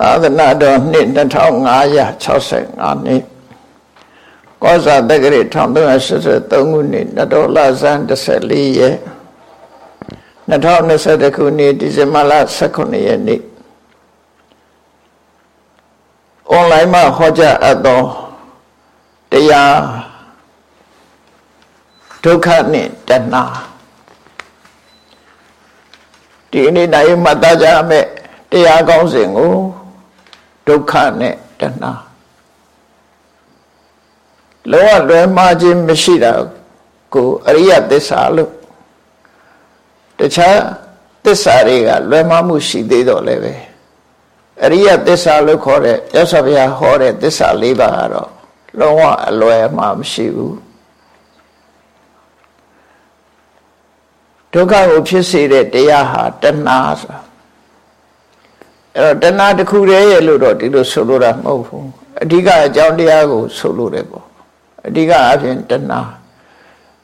သာသနာတော်နှစ်2565နှစ်ကောဇာတက္ကရာ1383ခုနှစ်နတော်လဆန်း14ရက်2021ခုနှစ်ဒီဇင်ဘာလ18ရက်နေ့အွန်လိုင်းမှာဟောကြားအပ်သောတရားဒုက္ခနှင့်တဏှာဒီနေ့နိုင်မှတ်သားကြမယ်တရားကောင်းစဉ်ကို ဒုက္ခနဲ့တဏှာလောကလွယ်မှားခြင်းမရှိတာကိုအရိယသစ္စာလို့တခြားသစ္စာတွေကလွယ်မှားမှုရှိသေးတော့လည်းပဲအရိယသစ္စာလို့ခေါ်တဲ့ရသော်ဘုရားဟောတဲ့သစ္စာ၄ပါးကတော့လုံးဝအလွယ်မှာမရှိဘူးဒုက္ခကိုဖြစ်စေတဲ့တရားဟာတဏှာဆိုတာ အဲ့တော့တဏှာတစ်ခုတည်းရဲ့လို့တော့ဒီလိုဆိုလိုတာမဟုတ်ဘူးအဓိကအကြောင်းတရားကိုဆိုလိုတယ်ပေါ့အဓိကအဖြစ်တဏှာ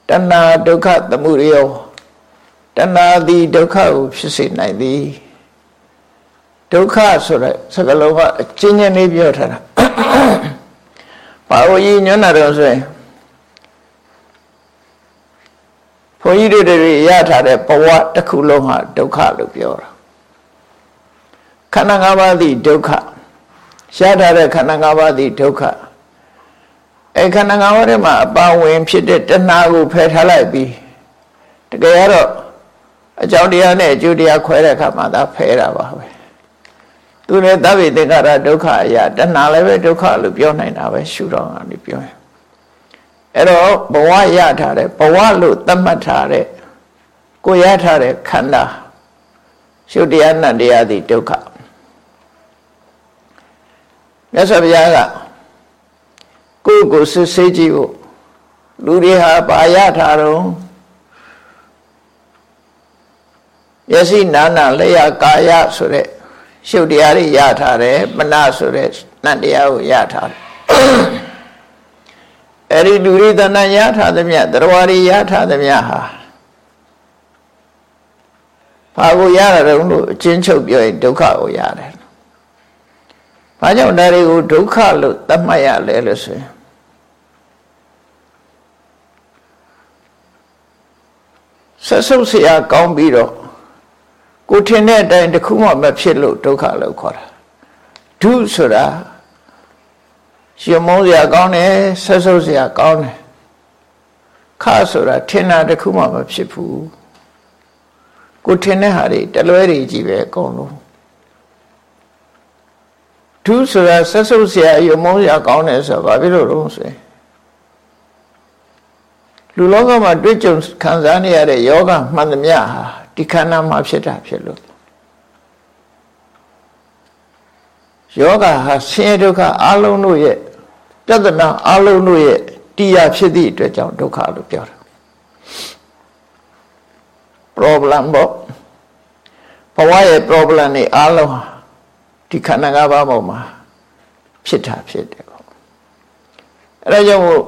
တဏှာဒုက္ခသမှုရောတဏှာသည်ဒုက္ခကိုဖြစ်စေနိုင်သည်ဒုက္ခဆိုတဲ့စကားလုံးကအချင်းချင်းလေးပြောထားတာဘာလို့ရည်ညွှန်းတာတော့ဆိုရင်ဘုန်းကြီးတွေရထားတဲ့ဘဝတစ်ခုလုံးဟာဒုက္ခလို့ပြောတာ ခန္ဓာ၅ပါးသည်ဒုက္ခရှားထားတဲ့ခန္ဓာ၅ပါးသည်ဒုက္ခအဲခန္ဓာ၅ပါးထဲမှာအပါဝင်ဖြစ်တဲ့တဏှာကိုဖယ်ထားလိုက်ပြီးတကယ်တော့အကြောင်းတရားနဲ့အကျိုးတရားခွဲတဲ့အခါမှာသာဖယ်တာပါပဲသူလည်းသဗ္ဗေသင်္ခါရဒုက္ခအရာတဏှာလည်းပဲဒုက္ခလို့ပြောနိုင်တာပဲရှုတော့ကနေပြောရင်အဲ့တော့ဘဝရထားတဲ့ဘဝလို့သတ်မှတ်ထားတဲ့ကိုရထားတဲ့ခန္ဓာရှုတရားနတ်တရားသည်ဒုက္ခ မြတ်စွာဘုရားကကိုယ့်ကိုစစ်ဆေးကြည့်ဖို့လူတွေဟာပါရထားတော့ယသိနာနာလျာကာယဆိုတဲ့ရှုပ်တရားတွေရထားတယ်မနဆိုတဲ့နတ်တရားကိုရထားတယ်အဲ့ဒီလူတွေတဏ္ဍရထားသမျှတရားတွေရထားသမျှဟာဘာကိုရတာတုံးလို့အချင်းချုပ်ပြောရင်ဒုက္ခကိုရတယ် ဘာကြောင့်ဒါတွေကိုဒုက္ခလို့သတ်မှတ်ရလဲလို့ဆိုရင်ဆက်ဆုပ်เสียကောင်းပြီးတော့ကိုထင်တဲ့အတိုင်းတခုမှမဖြစ်လို့ဒုက္ခလို့ခေါ်တာဒုဆိုတာရှင်မုန်းเสียကောင်းတယ်ဆက်ဆုပ်เสียကောင်းတယ်ခဆိုတာထင်တာတခုမှမဖြစ်ဘူးကိုထင်တဲ့ဟာတွေတလွဲတွေကြီးပဲအကုန်လုံး ဒုဆိုတာဆက်ဆုပ်เสียရမုန်းเสียကောင်းတယ်ဆိုတော့ဘာဖြစ်လို့လဲဆိုရင်လူလောကမှာတွေ့ကြုံခံစားနေရတဲ့ယောဂမှန်သမျှဟာဒီခန္ဓာမှာဖြစ်တာဖြစ်လို့ယောဂဟာဆင်းရဲဒုက္ခအလုံးတို့ရဲ့ပြဿနာအလုံးတို့ရဲ့တရားဖြစ်သည့်အတွက်ကြောင့်ဒုက္ခလို့ပြောတာ problem ပေါ့ဘဝရဲ့ problem တွေအလုံးဟာ ဒီခန္ဓာ၅ပါးပေါ်မှာဖြစ်တာဖြစ်တယ်ပေါ့အဲဒါကြောင့်မို့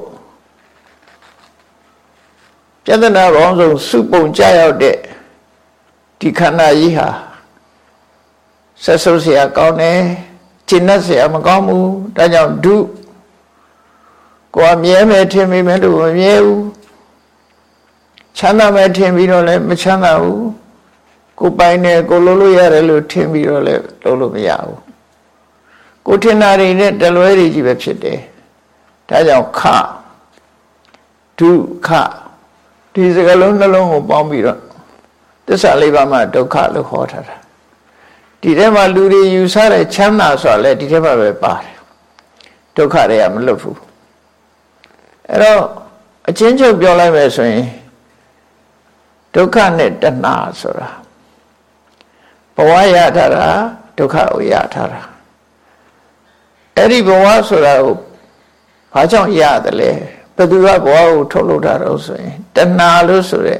ပြဿနာပေါင်းစုံစုပုံကြရောက်တဲ့ဒီခန္ဓာကြီးဟာဆက်ဆုပ်เสียကောင်းတယ်ကျင့်တတ်เสียမကောင်းဘူးဒါကြောင့်ဒုကိုယ်မြဲမယ်ထင်မိမယ်လို့မမြဲဘူးချမ်းသာမယ်ထင်ပြီးတော့လည်းမချမ်းသာဘူး ကိုပိုင်တယ်ကိုလုံးလို့ရတယ်လို့ထင်ပြီးတော့လည်းလုံးလို့မရဘူးကိုထင်တာတွေနဲ့တလွဲတွေကြီးပဲဖြစ်တယ်ဒါကြောင့်ခဒုခဒီစကလုံးနှလုံးကိုပေါင်းပြီးတော့သစ္စာလေးပါးမှာဒုက္ခလို့ခေါ်ထားတာဒီထဲမှာလူတွေယူဆတဲ့ချမ်းသာဆိုတာလည်းဒီထဲမှာပဲပါတယ်ဒုက္ခတွေကမလွတ်ဘူးအဲ့တော့အချင်းချုပ်ပြောလိုက်မယ်ဆိုရင်ဒုက္ခနဲ့တဏှာဆိုတာ ဘဝရထားတာဒုက္ခကိုရထားတာအဲ့ဒီဘဝဆိုတာကိုဘာကြောင့်ရတယ်လဲဘယ်သူကဘဝကိုထုတ်လုပ်တာတော့ဆိုရင်တဏှာလို့ဆိုရဲ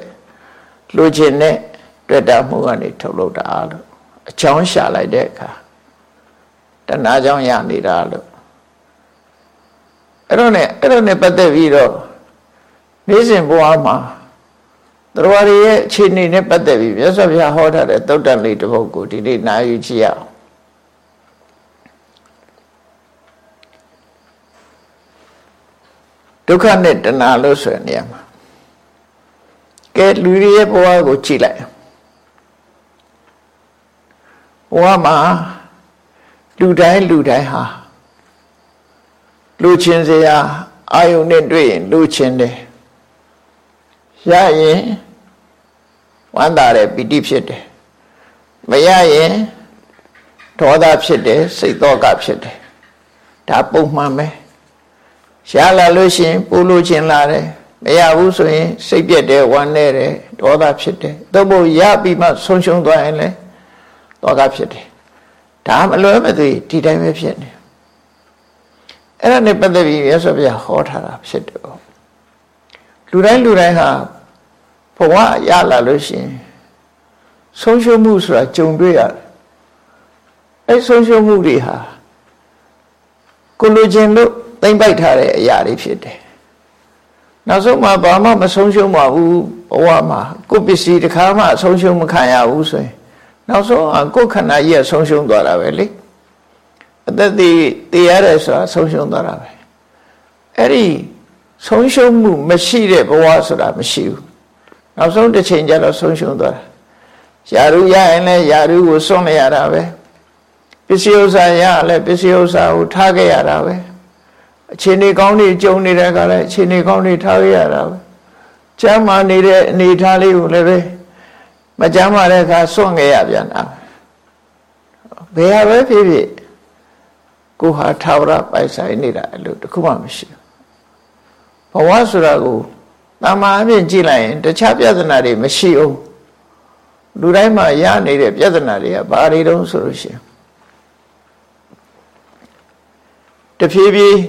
လူချင်းနဲ့တွေ့တာမှုကနေထုတ်လုပ်တာလို့အချောင်းရှာလိုက်တဲ့အခါတဏှာကြောင့်ရနေတာလို့အဲ့တော့ ਨੇ အဲ့တော့ ਨੇ ပတ်သက်ပြီးတော့နေ့စဉ်ဘဝမှာ သရဝရရဲ့အခြေအနေနဲ့ပတ်သက်ပြီးမြတ်စွာဘုရားဟောထားတဲ့သုတ်တန်လေးတစ်ပုဒ်ကိုဒီနေ့နားယူကြည့်ရအောင်ဒုက္ခနဲ့တဏှာလို့ဆိုတဲ့နေရာမှာကဲလူတွေရဲ့ဘဝကိုကြည့်လိုက်ဘဝမှာလူတိုင်းလူတိုင်းဟာလူချင်းစရာအာယုန်နဲ့တွေ့ရင်လူချင်းတယ်ရရင် ဝမ်းသာတယ်ပီတိဖြစ်တယ်မရရင်ဒေါသဖြစ်တယ်စိတ်တော့ကဖြစ်တယ်ဒါပုံမှန်ပဲရှားလာလို့ရှိရင်ပူလို့ချင်းလာတယ်မရဘူးဆိုရင်စိတ်ပြက်တယ်ဝမ်းနေတယ်ဒေါသဖြစ်တယ်သို့မဟုတ်ရပြီးမှဆုံးရှုံးသွားရင်လည်းဒေါသဖြစ်တယ်ဒါမလွယ်မသွေဒီတိုင်းပဲဖြစ်နေအဲ့ဒါနဲ့ပတ်သက်ပြီးရသော်ပြဟောထားတာဖြစ်တယ်ပေါ့လူတိုင်းလူတိုင်းဟာ ဘဝရလာလို့ရှိရင်ဆုံးရှုံးမှုဆိုတာကြုံတွေ့ရတယ်အဲ့ဆုံးရှုံးမှုတွေဟာကိုလိုချင်လို့သိမ့်ပိုက်ထားတဲ့အရာတွေဖြစ်တယ်နောက်ဆုံးမှဘာမှမဆုံးရှုံးပါဘူးဘဝမှာကိုပစ္စည်းတစ်ခါမှဆုံးရှုံးမခံရဘူးဆိုရင်နောက်ဆုံးကိုခန္ဓာကြီးကဆုံးရှုံးသွားတာပဲလေအသက်သေးသေးရတယ်ဆိုတာဆုံးရှုံးသွားတာပဲအဲ့ဒီဆုံးရှုံးမှုမရှိတဲ့ဘဝဆိုတာမရှိဘူး နောက်ဆုံးတစ်ချိန်ကျတော့ဆုံးရှုံးသွားတာယာရုရရင်လည်းယာရုကိုစွန့်လိုက်ရတာပဲပစ္စည်းဥစ္စာရလည်းပစ္စည်းဥစ္စာကိုထားခဲ့ရတာပဲအခြေအနေကောင်းတွေကြုံနေတဲ့ကလည်းအခြေအနေကောင်းတွေထားခဲ့ရတာပဲကျမ်းမာနေတဲ့အနေထားလေးကိုလည်းပဲမကျမ်းမာတဲ့အခါစွန့်ခဲ့ရပြန်တာဘယ်ဟာပဲဖြစ်ဖြစ်ကိုဟာထာဝရပိုင်ဆိုင်နေတာအဲ့လိုတခုမှမရှိဘူးဘဝဆိုတာကို တမာအပြင်ကြည့်လိုက်ရင်တခြားပြဿနာတွေမရှိအောင်လူတိုင်းမှာရနေတဲ့ပြဿနာတွေကဘာတွေတုံးဆိုလို့ရှိရင်တဖြည်းဖြည်း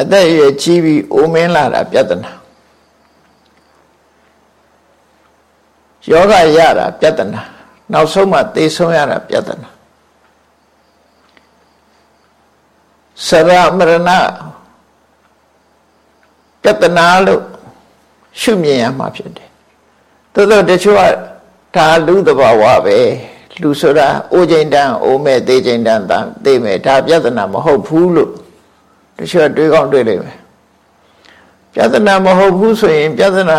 အသက်အရွယ်ကြီးပြီးအိုမင်းလာတာပြဿနာယောဂရတာပြဿနာနောက်ဆုံးမှသေဆုံးရတာပြဿနာစရမရဏပြဿနာလို့ ရှုမြင်ရမှာဖြစ်တယ်သို့သောတချို့ကဒါလူသဘာဝပဲလူဆိုတာအိုချိန်တန်းအိုမဲ့သေးချိန်တန်းတန်းသိမဲ့ဒါပြဿနာမဟုတ်ဘူးလို့တချို့တွေးကောင်းတွေးလိမ့်မယ်ပြဿနာမဟုတ်ဘူးဆိုရင် ပြဿနာ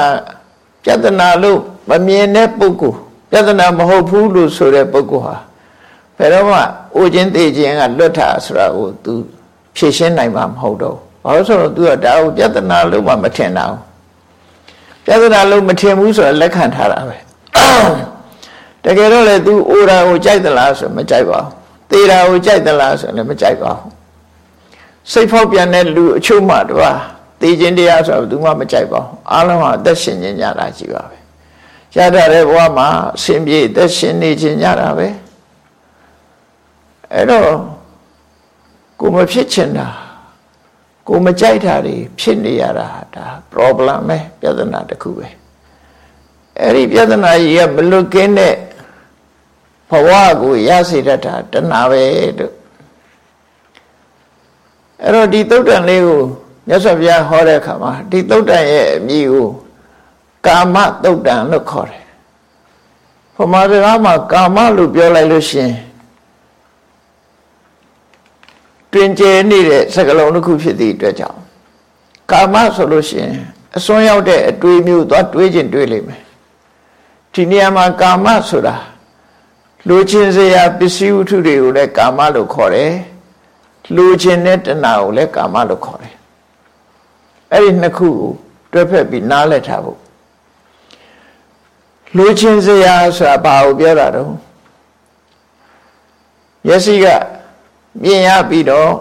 ပြဿနာလို့မမြင်တဲ့ပုဂ္ဂိုလ်ပြဿနာမဟုတ်ဘူးလို့ဆိုတဲ့ပုဂ္ဂိုလ်ဟာဘယ်တော့မှအိုခြင်းသိခြင်းကလွတ်တာဆိုတာကို तू ဖြည့်ရှင်းနိုင်မှာမဟုတ်တော့ဘာလို့ဆိုတော့ तू ကဒါကိုပြဿနာလို့မှမထင်တာ ပြဿနာလို့မထင်ဘူးဆိုတာလက်ခံထားတာပဲတကယ်တော့လေ तू အိုတာကိုကြိုက်သလားဆိုမကြိုက်ပါဘူးသေတာကိုကြိုက်သလားဆိုလည်းမကြိုက်ပါဘူးစိတ်ဖောက်ပြန်တဲ့လူအချို့မှတော့သေခြင်းတရားဆိုတော့ तू မှမကြိုက်ပါဘူးအားလုံးဟာအသက်ရှင်ခြင်းကြတာကြီးပါပဲရတဲ့ဘဝမှာအရှင်ပြေအသက်ရှင်နေခြင်းကြတာပဲအဲ့တော့ကိုမဖြစ်ချင်တာ ကိုမကြိုက်တာတွေဖြစ်နေရတာဒါ problem ပဲပြဿနာတစ်ခုပဲအဲ့ဒီပြဿနာကြီးကမလွတ်ကင်းတဲ့ဘဝကိုရစေတတ်တာတဏှာပဲတို့အဲ့တော့ဒီသုတ်တန်လေးကိုမြတ်စွာဘုရားဟောတဲ့အခါမှာဒီသုတ်တန်ရဲ့အမည်ကိုကာမသုတ်တန်လို့ခေါ်တယ်။ဘုမာစကားမှာကာမလို့ပြောလိုက်လို့ရှင် တွင်ကျဲနေတဲ့စကလုံးတစ်ခုဖြစ်သည့်အတွက်ကြောင့်ကာမဆိုလို့ရှင်အစွန်းရောက်တဲ့အတွေးမျိုးသွားတွေးခြင်းတွေးလိမ့်မယ်။ဒီနေရာမှာကာမဆိုတာလူချင်းစရာပစ္စည်းဝတ္ထုတွေကိုလည်းကာမလို့ခေါ်တယ်။လူချင်းတဲ့တဏှာကိုလည်းကာမလို့ခေါ်တယ်။အဲ့ဒီနှစ်ခုကိုတွဲဖက်ပြီးနားလည်ထားဖို့လူချင်းစရာဆိုတာဘာကိုပြောတာတော့မျက်စိက မြင်ရပြီးတော့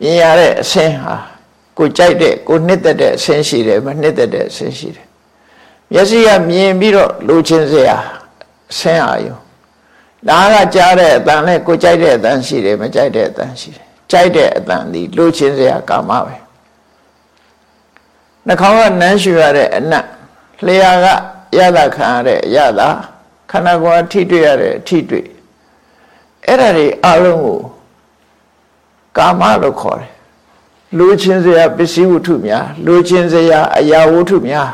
မြင်ရတဲ့အဆင်းဟာကိုကြိုက်တဲ့ကိုနှစ်သက်တဲ့အဆင်းရှိတယ်မနှစ်သက်တဲ့အဆင်းရှိတယ်မျက်စိကမြင်ပြီးတော့လူချင်းစရာအဆင်းအာယုနားကကြားတဲ့အတန်နဲ့ကိုကြိုက်တဲ့အတန်ရှိတယ်မကြိုက်တဲ့အတန်ရှိတယ်ကြိုက်တဲ့အတန်ဒီလူချင်းစရာကာမပဲနှာခေါင်းကနမ်းရှူရတဲ့အနတ်လျှာကရတာခံရတဲ့အရတာ ခန္ဓာကိုယ်ထိတွေ့ရတဲ့အထိတွေ့အဲ့ဒါတွေအလုံးကိုကာမလို့ခေါ်တယ်လူချင်းစရာပစ္စည်းဝတ္ထုများလူချင်းစရာအရာဝတ္ထုများ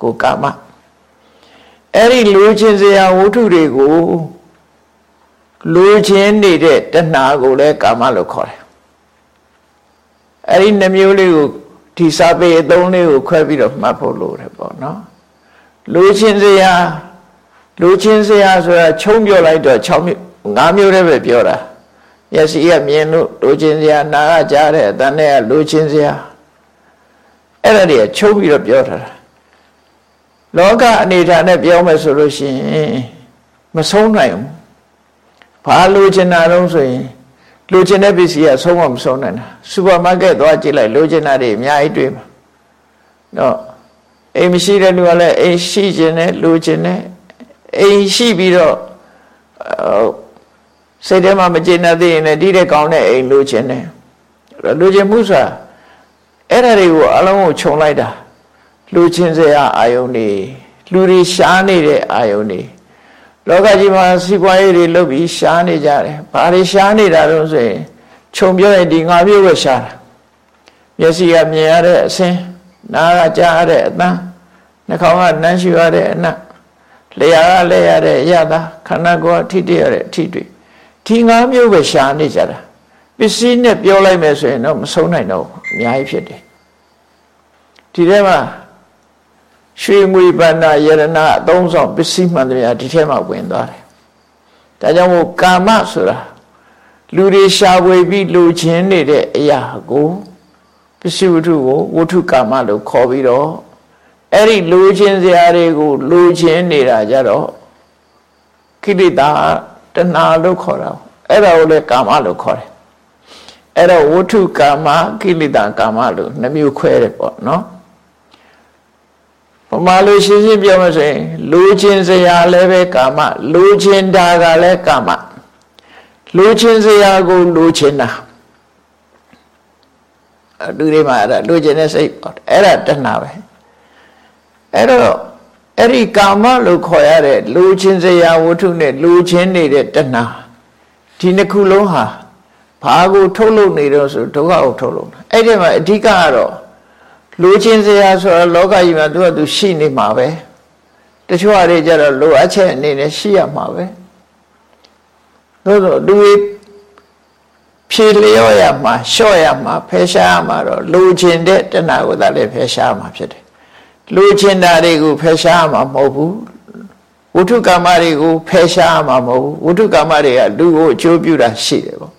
ကိုကာမအဲ့ဒီလူချင်းစရာဝတ္ထုတွေကိုလူချင်းနေတဲ့တဏှာကိုလည်းကာမလို့ခေါ်တယ်အဲ့ဒီနှမျိုးလေးကိုဒီစာပေအသုံးလေးကိုခွဲပြီးတော့မှတ်ဖို့လိုတယ်ပေါ့နော်လူချင်းစရာ လူချင်းစရာဆိုတာခြုံပြောလိုက်တော့6မျိုး5မျိုးတည်းပဲပြောတာမျက်စိကမြင်လို့လူချင်းစရာနားကကြားတဲ့အတန်နဲ့လူချင်းစရာအဲ့ဒါတွေကချုပ်ပြီးတော့ပြောထားတာလောကအနေထားနဲ့ပြောမယ်ဆိုလို့ရှိရင်မဆုံးနိုင်ဘူးဘာလိုချင်တာတော့ဆိုရင်လိုချင်တဲ့ပစ္စည်းကဆုံးမမဆုံးနိုင်တာစူပါမားကတ်သွားကြည့်လိုက်လိုချင်တာတွေအများကြီးတွေ့မှာတော့အိမ်မရှိတဲ့လူကလည်းအိမ်ရှိခြင်းနဲ့လိုချင်တဲ့ အိမ်ရှိပြီးတော့စိတ်ထဲမှာမကျေနပ်သေးရင်လည်းဒီတဲ့ကောင်းတဲ့အိမ်လိုချင်တယ်လိုချင်မှုဆိုတာအဲ့ဒါတွေကိုအလုံးကိုခြုံလိုက်တာလူချင်းစရာအာယုန်တွေလူတွေရှားနေတဲ့အာယုန်တွေလောကကြီးမှာစီးပွားရေးတွေလုပ်ပြီးရှားနေကြတယ်ဘာတွေရှားနေတာတော့ဆိုရင်ခြုံပြောရင်ဒီငါပြည့်ဝရှားတာမျက်စိကမြင်ရတဲ့အဆင်းနားကကြားရတဲ့အသံနှာခေါင်းကနမ်းရှူရတဲ့အနံ့ လျှာကလဲရတဲ့အရသာခန္ဓာကိုယ်ထိတရတဲ့အထိတွေဒီငါမျိုးပဲရှားနေကြတာပစ္စည်းနဲ့ပြောလိုက်မယ်ဆိုရင်တော့မဆုံးနိုင်တော့အများကြီးဖြစ်တယ်ဒီထဲမှာရွှေငွေပန္နာယရဏအသုံးဆောင်ပစ္စည်းမှန်တယ်ဒီထဲမှာဝင်သွားတယ်ဒါကြောင့်မို့ကာမဆိုတာလူတွေရှားဝေပြီးလူချင်းနေတဲ့အရာကိုပစ္စည်းဝတ္ထုကိုဝတ္ထုကာမလို့ခေါ်ပြီးတော့ အဲ့ဒီလူချင်းစရာတွေကိုလူချင်းနေတာကြတော့ခိတိတာတဏှာလို့ခေါ်တာအဲ့ဒါကိုလည်းကာမလို့ခေါ်တယ်အဲ့တော့ဝတ္ထုကာမကိလေသာကာမလို့နှမျိုးခွဲတယ်ပေါ့နော်ပမာလို့ရှင်းရှင်းပြောမှဆိုရင်လူချင်းစရာလည်းပဲကာမလူချင်းတာကလည်းကာမလူချင်းစရာကိုလူချင်းတာလူတွေမှာအဲ့ဒါလူချင်းတဲ့စိတ်ပေါ့အဲ့ဒါတဏှာပဲ အဲ့တော့အဲ့ဒီကာမလို့ခေါ်ရတဲ့လူချင်းစရာဝတ္ထုနဲ့လူချင်းနေတဲ့တဏှာဒီနှစ်ခုလုံးဟာဘာကိုထုတ်လုပ်နေတော့ဆိုဒုက္ခကိုထုတ်လုပ်တာအဲ့ဒီမှာအဓိကကတော့လူချင်းစရာဆိုတော့လောကကြီးမှာသူကသူရှိနေမှာပဲတချို့အရေးကြတော့လိုအပ်ချက်အနေနဲ့ရှိရမှာပဲသို့သောလူဖြေလျော့ရမှာလျှော့ရမှာဖယ်ရှားရမှာတော့လူချင်းတဲ့တဏှာကိုသာလည်းဖယ်ရှားမှာဖြစ်တယ် လူချင်းတာတွေကိုဖယ်ရှားမှာမဟုတ်ဘူးဝိထုကမ္မတွေကိုဖယ်ရှားမှာမဟုတ်ဘူးဝိထုကမ္မတွေကလူကိုအကျိုးပြုတာရှိတယ်ပေါ့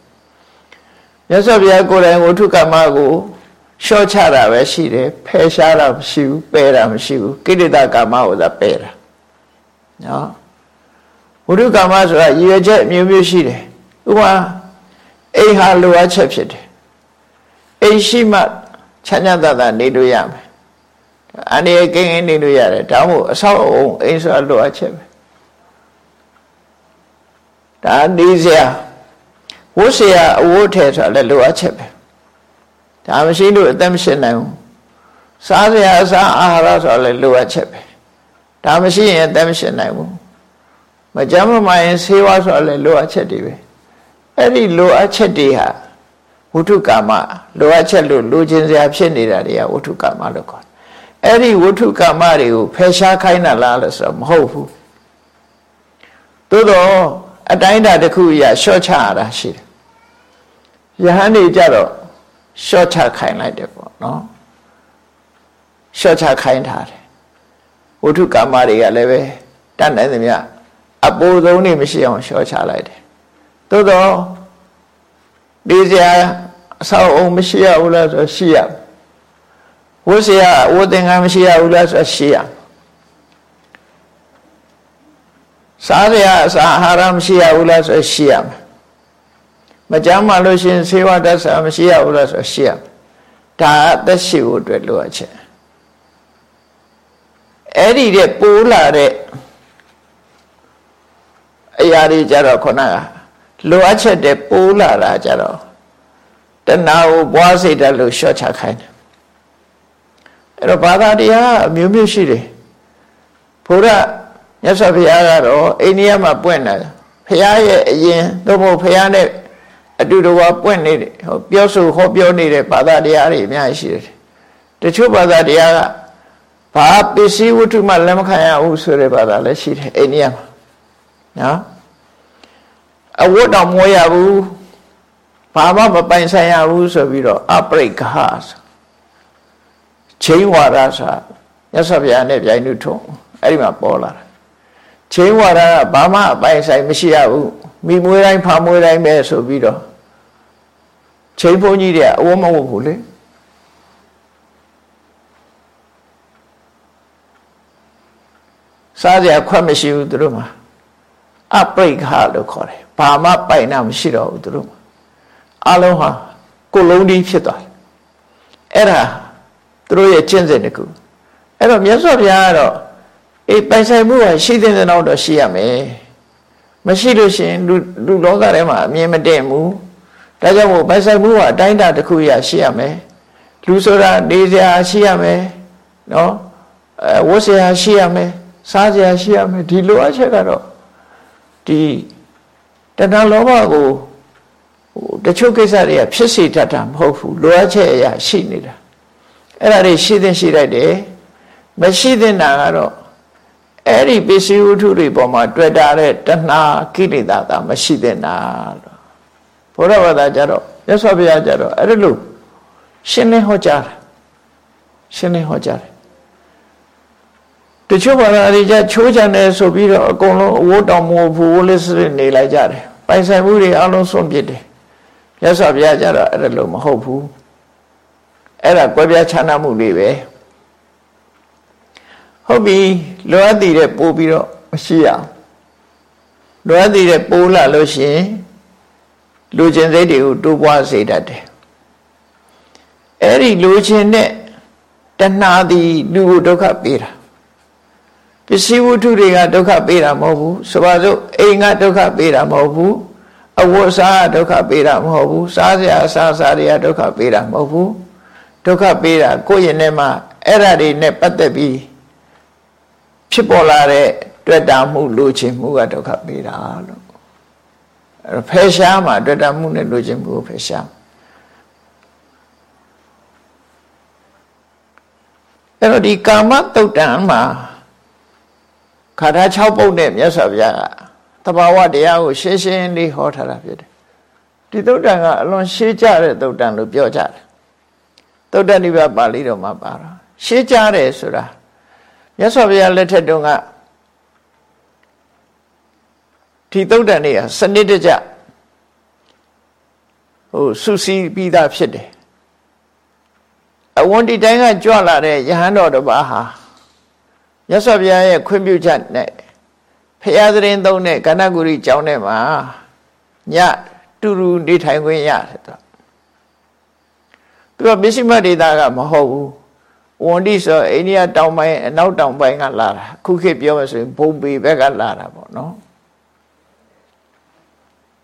မြတ်စွာဘုရားကိုယ်တိုင်ဝိထုကမ္မကိုရှော့ချတာပဲရှိတယ်ဖယ်ရှားတာမရှိဘူးပယ်တာမရှိဘူးကိလေသာကာမကိုသာပယ်တာနော်ဝိတုကာမဆိုတာရည်ရွယ်ချက်အမျိုးမျိုးရှိတယ်ဥပမာအိမ်ဟာလိုအပ်ချက်ဖြစ်တယ်အိမ်ရှိမှချမ်းသာသာနေလို့ရမယ် အနေကင်းကင်းနေလို့ရတယ်ဒါမှမဟုတ်အဆောက်အုံအိမ်ဆိုတာလိုအပ်ချက်ပဲဒါနေစရာဝတ်စရာအဝတ်ထည်ဆိုတာလည်းလိုအပ်ချက်ပဲဒါမရှိလို့အသက်မရှင်နိုင်ဘူးစားစရာအစားအာဟာရဆိုလည်းလိုအပ်ချက်ပဲဒါမရှိရင်အသက်မရှင်နိုင်ဘူးမကြမ်းမမာရင်ဆေးဝါးဆိုလည်းလိုအပ်ချက်တွေပဲအဲ့ဒီလိုအပ်ချက်တွေဟာဝိထုကာမလိုအပ်ချက်လို့လိုချင်စရာဖြစ်နေတာတွေကဝိထုကာမလို့ခေါ် အဲ့ဒီဝိထုကာမတွေကိုဖယ်ရှားခိုင်းတာလားလို့ဆိုတော့မဟုတ်ဘူးသို့တော့အတိုင်းအတာတစ်ခုအရာရှော့ချရတာရှိတယ်ယဟန်တွေကြတော့ရှော့ချခိုင်းလိုက်တယ်ပေါ့နော်ရှော့ချခိုင်းထားတယ်ဝိထုကာမတွေကလည်းပဲတတ်နိုင်သမျှအပူဆုံးနေမရှိအောင်ရှော့ချလိုက်တယ်သို့တော့ဒီစရာအဆောက်အုံမရှိရဘူးလားဆိုရှိရ ဝိစရာဝသင်္ကန်းမရှိရဘူးလားဆိုရှိရစားစရာအစာအာဟာရမရှိရဘူးလားဆိုရှိရမယ်မကြမ်းမှလို့ရှင်ဆေးဝါးတတ်ဆာမရှိရဘူးလားဆိုရှိရဒါအသက်ရှိဖို့အတွက်လိုအပ်ချက်အဲ့ဒီတဲ့ပိုးလာတဲ့အရာတွေကြတော့ခုနကလိုအပ်ချက်တဲ့ပိုးလာတာကြတော့တဏှာကိုပွားစိတ်တယ်လို့ရှော့ချခိုင်းတယ် အဲ့တော့ဘာသာတရားအမျိုးမျိုးရှိတယ်ဘုရားမြတ်စွာဘုရားကတော့အိန္ဒိယမှာပွင့်တယ်ဘုရားရဲ့အရင်သို့မဟုတ်ဘုရားနဲ့အတူတကွာပွင့်နေတယ်ဟောပြောဆိုဟောပြောနေတဲ့ဘာသာတရားတွေအများကြီးရှိတယ်တချို့ဘာသာတရားကဘာပစ္စည်းဝတ္ထုမှလက်မခံရဘူးဆိုတဲ့ဘာသာလည်းရှိတယ်အိန္ဒိယမှာနော်အဝတ်တော်မွေးရဘူးဘာမှမပိုင်ဆိုင်ရဘူးဆိုပြီးတော့အပရိက္ခ ချိန်ဝါဒဆိုရသော်ဗျာနဲ့ပြိုင်နှုထုံအဲ့ဒီမှာပေါ်လာတာချိန်ဝါဒကဘာမှအပိုင်ဆိုင်မရှိရဘူးမိမွေးတိုင်းဖာမွေးတိုင်းပဲဆိုပြီးတော့ချိန်ဘုန်းကြီးတွေအဝမဟုတ်ဘူးလေစားစရာခွက်မရှိဘူးသူတို့မှာအပရိက္ခလို့ခေါ်တယ်ဘာမှပိုင်နာမရှိတော့ဘူးသူတို့မှာအလုံးဟာကိုလုံးဒီဖြစ်သွားတယ်အဲ့ဒါသူ တို့ရဲ့ကျင့်စဉ်တကူအဲ့တော့မြတ်စွာဘုရားကတော့အေးပိုင်ဆိုင်မှုကရှိတဲ့တဲ့တော့ရှိရမယ်မရှိလို့ရှိရင်လူလူလောကထဲမှာအမြင်မတင့်ဘူးဒါကြောင့်မို့ပိုင်ဆိုင်မှုကအတိုင်းအတာတစ်ခုရရှိရမယ်လူဆိုတာနေစရာရှိရမယ်နော်အဲဝတ်စရာရှိရမယ်စားစရာရှိရမယ်ဒီလိုအပ်ချက်ကတော့ဒီတဏှာလောဘကိုဟိုတချို့ကိစ္စတွေကဖြစ်စေတတ်တာမဟုတ်ဘူးလိုအပ်ချက်အရာရှိနေတာ အဲ့ဒါတွေရှိသင့်ရှိတတ်တယ်မရှိသင့်တာကတော့အဲ့ဒီပစ္စည်းဝတ္ထုတွေပေါ်မှာတွေ့တာတဲ့တဏှာကိလေသာသာမရှိသင့်တာလို့ဘုရားဘာသာကြတော့မြတ်စွာဘုရားကြတော့အဲ့ဒါလို့ရှင်းလင်းဟောကြားတယ်ရှင်းလင်းဟောကြားတယ်တချို့ဘာသာတွေကြချိုးချံတယ်ဆိုပြီးတော့အကုန်လုံးအဝတ်တော်မူဘူးဝလစ်စရနေလိုက်ကြတယ်ပိုင်ဆိုင်မှုတွေအလုံးစွန့်ပစ်တယ်မြတ်စွာဘုရားကြတော့အဲ့ဒါလို့မဟုတ်ဘူး အဲ့ဒါကွဲပြားခြားနားမှုတွေပဲဟုတ်ပြီလိုအပ်တည်တဲ့ပို့ပြီးတော့မရှိရလိုအပ်တည်တဲ့ပိုးလာလို့ရှိရင်လူချင်းစိတ်တွေကိုတိုးပွားစေတတ်တယ်အဲ့ဒီလူချင်းနဲ့တဏှာသည်လူကိုဒုက္ခပေးတာပစ္စည်းဝတ္ထုတွေကဒုက္ခပေးတာမဟုတ်ဘူးဆိုပါစို့အိမ်ကဒုက္ခပေးတာမဟုတ်ဘူးအဝတ်စားဒုက္ခပေးတာမဟုတ်ဘူးစားစရာအစားအစာတွေကဒုက္ခပေးတာမဟုတ်ဘူး ဒုက္ခပေးတာကိုယ့်ရင်ထဲမှာအဲ့ဓာတွေနဲ့ပတ်သက်ပြီးဖြစ်ပေါ်လာတဲ့တွေ့တာမှုလိုချင်မှုကဒုက္ခပေးတာလို့အဲ့ဖယ်ရှားမှာတွေ့တာမှုနဲ့လိုချင်မှုကိုဖယ်ရှားအဲ့တော့ဒီကာမတုတ်တံမှာခါထား6ပုဒ်နဲ့မြတ်စွာဘုရားကတဘာဝတရားကိုရှင်းရှင်းလေးဟောထားတာဖြစ်တယ်ဒီတုတ်တံကအလွန်ရှင်းကြတဲ့တုတ်တံလို့ပြောကြတယ် တုတ်တနိဗ္ဗာန်ပါဠိတော်မှာပါတာရှင်းကြတယ်ဆိုတာမြတ်စွာဘုရားလက်ထက်တုန်းကဒီတုတ်တန်တွေကစနစ်တကျဟိုစုစည်းပြီးသားဖြစ်တယ်အဝန်ဒီတိုင်းကကြွလာတဲ့ယဟန်တော်တစ်ပါးဟာမြတ်စွာဘုရားရဲ့ခွင့်ပြုချက်နဲ့ဖရာသရင်သုံးတဲ့ကဏ္ဍဂုရီကျောင်းထဲမှာညတူတူနေထိုင်ခွင့်ရတယ်တော့ သူကပစ္စည်းမဒေတာကမဟုတ်ဘူးဝန်တိဆိုအိန္ဒိယတောင်ပိုင်းအနောက်တောင်ပိုင်းကလာတာခုခေတ်ပြောမှဆိုရင်ဘုံပေဘက်ကလာတာပေါ့နော်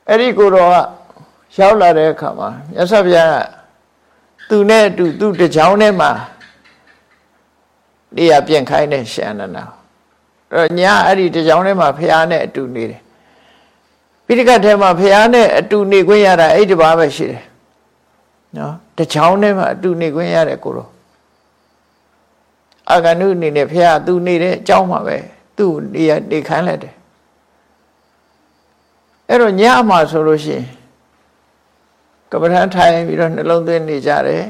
အဲ့ဒီကိုတော့ရောက်လာတဲ့အခါမှာမြတ်စွာဘုရားကသူနဲ့အတူသူ့တကြောင်ထဲမှာတရားပြင်ခိုင်းတဲ့ရှန္ဒနာအဲ့တော့ညာအဲ့ဒီတကြောင်ထဲမှာဖះနဲ့အတူနေတယ်ပိဋကတ်ထဲမှာဖះနဲ့အတူနေခွင့်ရတာအဲ့ဒီပါပဲရှိတယ် နော်တကြောင်ထဲမှာအတူနေခွင့်ရတယ်ကိုတော့အာဂနုအနေနဲ့ဖះသူနေတဲ့အကြောင်းမှာပဲသူ့နေရနေခိုင်းလိုက်တယ်အဲ့တော့ညမှာဆိုလို့ရှိရင်ကပ္ပဋ္ဌာန်းထိုင်ပြီးတော့နှလုံးသွင်းနေကြတယ်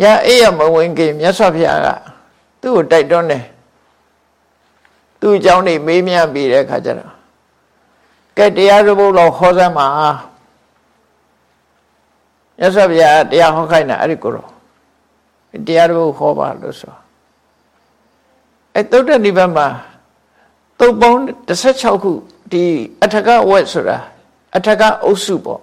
ညအေးရမဝင်ခင်မြတ်စွာဘုရားကသူ့ကိုတိုက်တွန်းတယ်သူ့အကြောင်းနေမေးမြန်းပြီးတဲ့အခါကျတော့ကဲတရားတစ်ပုဒ်လောက်ဟောစမ်းပါ မြတ်စွာဘုရားတရားဟောခိုင်းတာအဲ့ဒီကိုတော့တရားတစ်ပုဒ်ဟောပါလို့ဆိုအဲ့သုတ္တနိဗ္ဗာန်မှာသုတ်ပေါင်း16ခုဒီအထကဝက်ဆိုတာအထကအုပ်စုပေါ့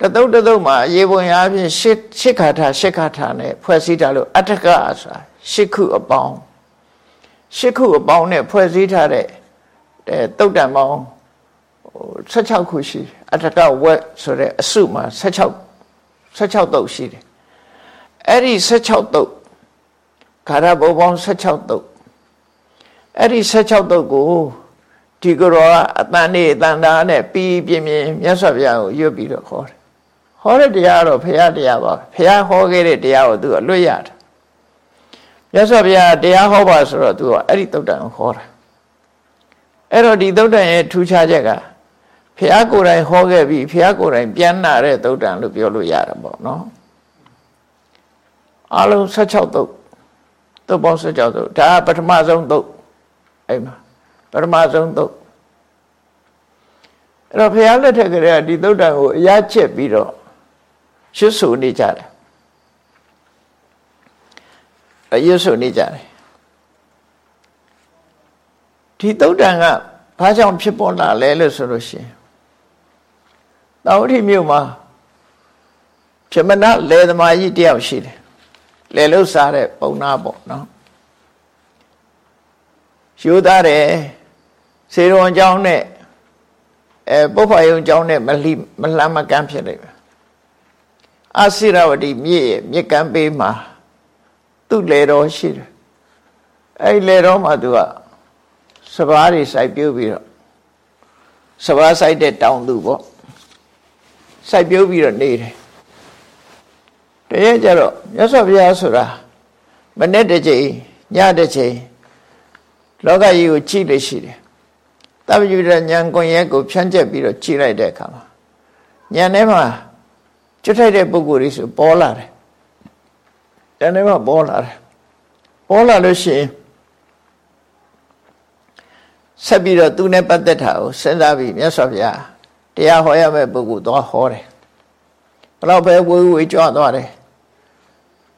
တသုတ်တသုတ်မှာရေပုံရအပြင်ရှစ်ရှစ်ခါထာရှစ်ခါထာနဲ့ဖွဲ့စည်းထားလို့အထကဆိုတာရှစ်ခုအပေါင်းရှစ်ခုအပေါင်းနဲ့ဖွဲ့စည်းထားတဲ့အဲတုတ်တံပေါင်း16ခုရှိအထကဝက်ဆိုတဲ့အစုမှာ16 16တုတ်ရှိတယ်အဲ့ဒီ16တုတ်ခါရဘုံပေါင်း16တုတ်အဲ့ဒီ16တုတ်ကိုဒီကရောအတန်နေအတန်သားနဲ့ပြီးပြင်းပြင်းမြတ်စွာဘုရားကိုရွတ်ပြီးတော့ခေါ်တယ်ဟောတဲ့တရားတော့ဘုရားတရားပါဘုရားဟောခဲ့တဲ့တရားကိုသူကလွတ်ရတယ်မြတ်စွာဘုရားတရားဟောပါဆိုတော့သူကအဲ့ဒီသုတ်တန်ကိုဟောတာအဲ့တော့ဒီသုတ်တန်ရဲ့ထူးခြားချက်က ဖះကိုယ်တိုင်ဟောခဲ့ပြီးဖះကိုယ်တိုင်ပြန်နာတဲ့သုတ်တန်လို့ပြောလို့ရတယ်ပေါ့နော်အလုံး16သုတ်သုတ်ပေါင်း16သုတ်ဒါပထမဆုံးသုတ်အဲ့မှာပထမဆုံးသုတ်အဲ့တော့ဖះလက်ထက်ကလေးကဒီသုတ်တန်ကိုအရချက်ပြီးတော့ရွှတ်ဆိုနေကြတယ်အရွှတ်ဆိုနေကြတယ်ဒီသုတ်တန်ကဘာကြောင့်ဖြစ်ပေါ်လာလဲလို့ဆိုလို့ရှိရင် တောဝတိမြို့မှာပြမနာလေသမားကြီးတယောက်ရှိတယ်လေလို့စားတဲ့ပုံနာပေါ့နော်ယူသားတယ်စေရွန်เจ้าနဲ့အဲပုပ္ပယုံเจ้าနဲ့မလိမလှမ်းမကမ်းဖြစ်နေပဲအစိရဝတိမြစ်ရဲ့မြစ်ကမ်းပေးမှာသူ့လေတော်ရှိတယ်အဲ့လေတော်မှာသူကစပားတွေစိုက်ပြုတ်ပြီးတော့စပားစိုက်တဲ့တောင်သူပေါ့ စိုက်ပြုတ်ပြီးတော့နေတယ်တကယ်ကြတော့မြတ်စွာဘုရားဆိုတာမနေ့တစ်ချိန်ညတစ်ချိန်လောကကြီးကိုကြည့်လို့ရှိတယ်တပ္ပယုဒဉာဏ်ကွန်ရက်ကိုဖြန့်ကျက်ပြီးတော့ကြည့်လိုက်တဲ့အခါမှာဉာဏ်ထဲမှာကျွတ်ထိုက်တဲ့ပုဂ္ဂိုလ်တွေဆိုပေါ်လာတယ်ဉာဏ်ထဲမှာပေါ်လာတယ်ပေါ်လာလို့ရှိရင်ဆက်ပြီးတော့သူနဲ့ပတ်သက်တာကိုစဉ်းစားပြီးမြတ်စွာဘုရား တရားဟောရမယ့်ပုဂ္ဂိုလ်သွားဟောတယ်ဘလောက်ပဲဝေးဝေးကြွသွားတယ်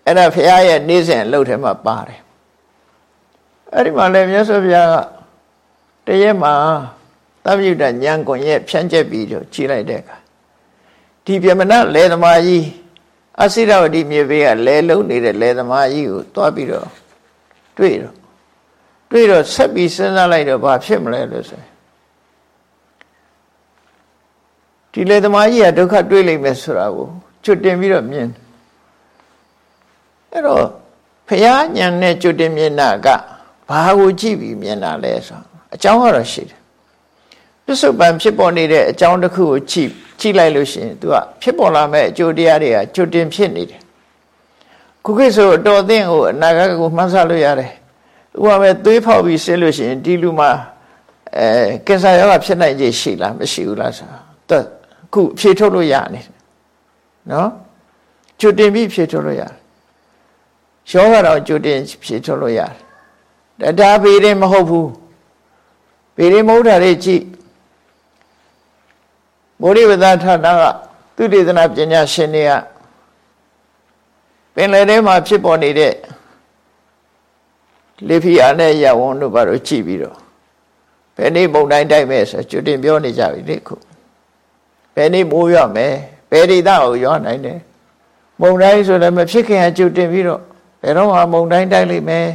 အဲ့ဒါဘုရားရဲ့နေ့စဉ်အလုပ်ထဲမှာပါတယ်အဲ့ဒီမှာလည်းမြတ်စွာဘုရားကတရက်မှာသဗ္ဗယုတဉာဏ်ကွန်ရဲ့ဖြန့်ကျက်ပြီးတော့ကြည်လိုက်တဲ့အခါဒီပြမနာလဲသမားကြီးအစိရဝတိမြေဘေးကလဲလုံးနေတဲ့လဲသမားကြီးကိုသွားပြီးတော့တွေ့တော့တွေ့တော့ဆက်ပြီးစဉ်းစားလိုက်တော့ဘာဖြစ်မလဲလို့ဆိုရင် ဒီလေသမားကြီးကဒုက္ခတွေ့လိမ့်မယ်ဆိုတာကိုကျွတ်တင်ပြီးတော့မြင်အဲ့တော့ဖရာညံနဲ့ကျွတ်တင်မြင်တာကဘာကိုကြည့်ပြီးမြင်တာလဲဆိုအကြောင်းကတော့ရှိတယ်ပစ္စုပန်ဖြစ်ပေါ်နေတဲ့အကြောင်းတစ်ခုကိုကြည့်ကြည့်လိုက်လို့ရှိရင် तू ကဖြစ်ပေါ်လာမဲ့အကျိုးတရားတွေကကျွတ်တင်ဖြစ်နေတယ်ခုခေတ်ဆိုအတော်အသင့်ကိုအနာဂတ်ကိုမှန်းဆလို့ရတယ်ဥပမာသွေးဖောက်ပြီးဆင်းလို့ရှိရင်ဒီလူမှာအဲကင်ဆာရောဂါဖြစ်နိုင်ခြေရှိလားမရှိဘူးလားဆိုတာ ခုဖြေထုတ်လို့ရနေနော်ကျွတင်ပြီးဖြေထုတ်လို့ရတယ်ရောဂါတော့ကျွတင်ဖြေထုတ်လို့ရတယ်ဒါဘေးရင်မဟုတ်ဘူးဘေးရင်မဟုတ်တာတွေကြည့်မောရိဝသဌာနကသူတေသနာပညာရှင်တွေကပင်လယ်ထဲမှာဖြစ်ပေါ်နေတဲ့လေဖီအားနဲ့ရဝန်းတို့ဘာလို့ကြည့်ပြီးတော့ဘယ်နေ့မုံတိုင်းတိုက်မဲ့ဆိုကျွတင်ပြောနေကြပြီလေခု ဘယ်နေ့မိုးရွမယ်ဘယ်ဒေသကိုရွနိုင်တယ်မုံတိုင်းဆိုလည်းမဖြစ်ခင်အကျွတင်ပြီးတော့ဘယ်တော့မှမုံတိုင်းတိုက်လိမ့်မယ်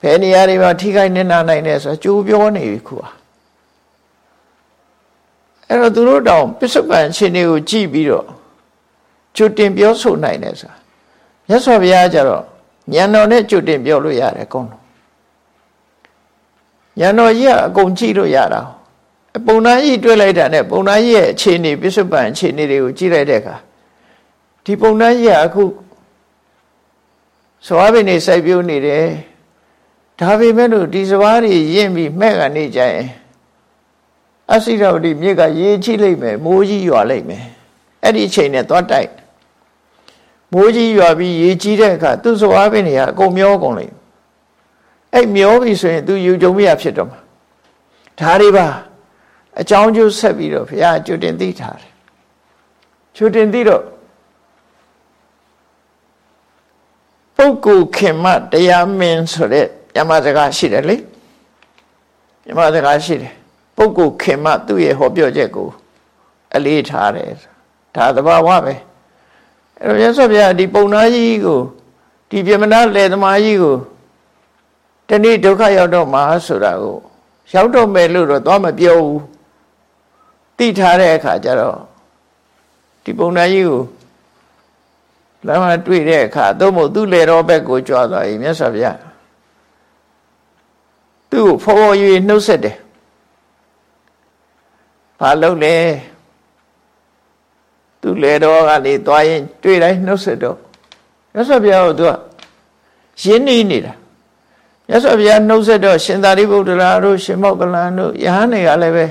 ဘယ်နေရာတွေမှာထိခိုက်နေနာနိုင်တယ်ဆိုကြိုးပြောနေပြီခုဟာအဲ့တော့သူတို့တောင်ပစ္စုပန်ရှင်တွေကိုကြည့်ပြီးတော့ကျွတင်ပြောဆိုနိုင်တယ်ဆိုတာမြတ်စွာဘုရားကျတော့ဉာဏ်တော်နဲ့ကျွတင်ပြောလို့ရတယ်အကုန်လုံးဉာဏ်တော်ကြီးကအကုန်ကြည့်လို့ရတာ ပုံနာကြီးတွေ့လိုက်တာနဲ့ပုံနာကြီးရဲ့အခြေအနေပြစ္ဆုတ်ပံအခြေအနေတွေကိုကြည့်လိုက်တဲ့အခါဒီပုံနာကြီးကအခုစဝါပင်နေစိုက်ပြိုးနေတယ်ဒါပေမဲ့လို့ဒီစဝါတွေရင့်ပြီးမဲ့ကနေကြရင်အစိရဝတိမြေကရေချိလိမ့်မယ်မိုးကြီးရွာလိမ့်မယ်အဲ့ဒီအချိန်နဲ့သွားတိုက်မိုးကြီးရွာပြီးရေကြီးတဲ့အခါသူ့စဝါပင်တွေကအကုန်မျောကုန်လိမ့်အဲ့မျောပြီဆိုရင် तू ယူကြုံမရဖြစ်တော့မှာဒါတွေပါ အကြောင်းကျိုးဆက်ပြီးတော့ဘုရားကျွတင်သိထားတယ်ကျွတင်သိတော့ပုဂ္ဂိုလ်ခင်မတရားမင်းဆိုတဲ့ညမစကားရှိတယ်လေညမစကားရှိတယ်ပုဂ္ဂိုလ်ခင်မသူ့ရဲ့ဟောပြောချက်ကို အလေးထားတယ်ဒါသဘာဝပဲအဲ့တော့မြတ်စွာဘုရားဒီပုံနာကြီးကိုဒီပြမနာလယ်သမားကြီးကိုတနေ့ဒုက္ခရောက်တော့မှာဆိုတာကိုရောက်တော့မယ်လို့တော့သွားမပြောဘူး သိထားတဲ့အခါကျတော့ဒီပုံနာကြီးကိုလမ်းမှာတွေ့တဲ့အခါသို့မဟုတ်သူ့လေတော်ဘက်ကိုကြွားသွားရင်မြတ်စွာဘုရားသူ့ကိုဖော်ဖော်ရွေနှုတ်ဆက်တယ်ဘာလုပ်လဲသူ့လေတော်ကနေသွားရင်တွေ့တိုင်းနှုတ်ဆက်တော့မြတ်စွာဘုရားကသူကရင်းနှီးနေတာမြတ်စွာဘုရားနှုတ်ဆက်တော့ရှင်သာရိပုတ္တရာတို့ရှင်မောက္ကလန်တို့ယဟန်တွေကလည်းပဲ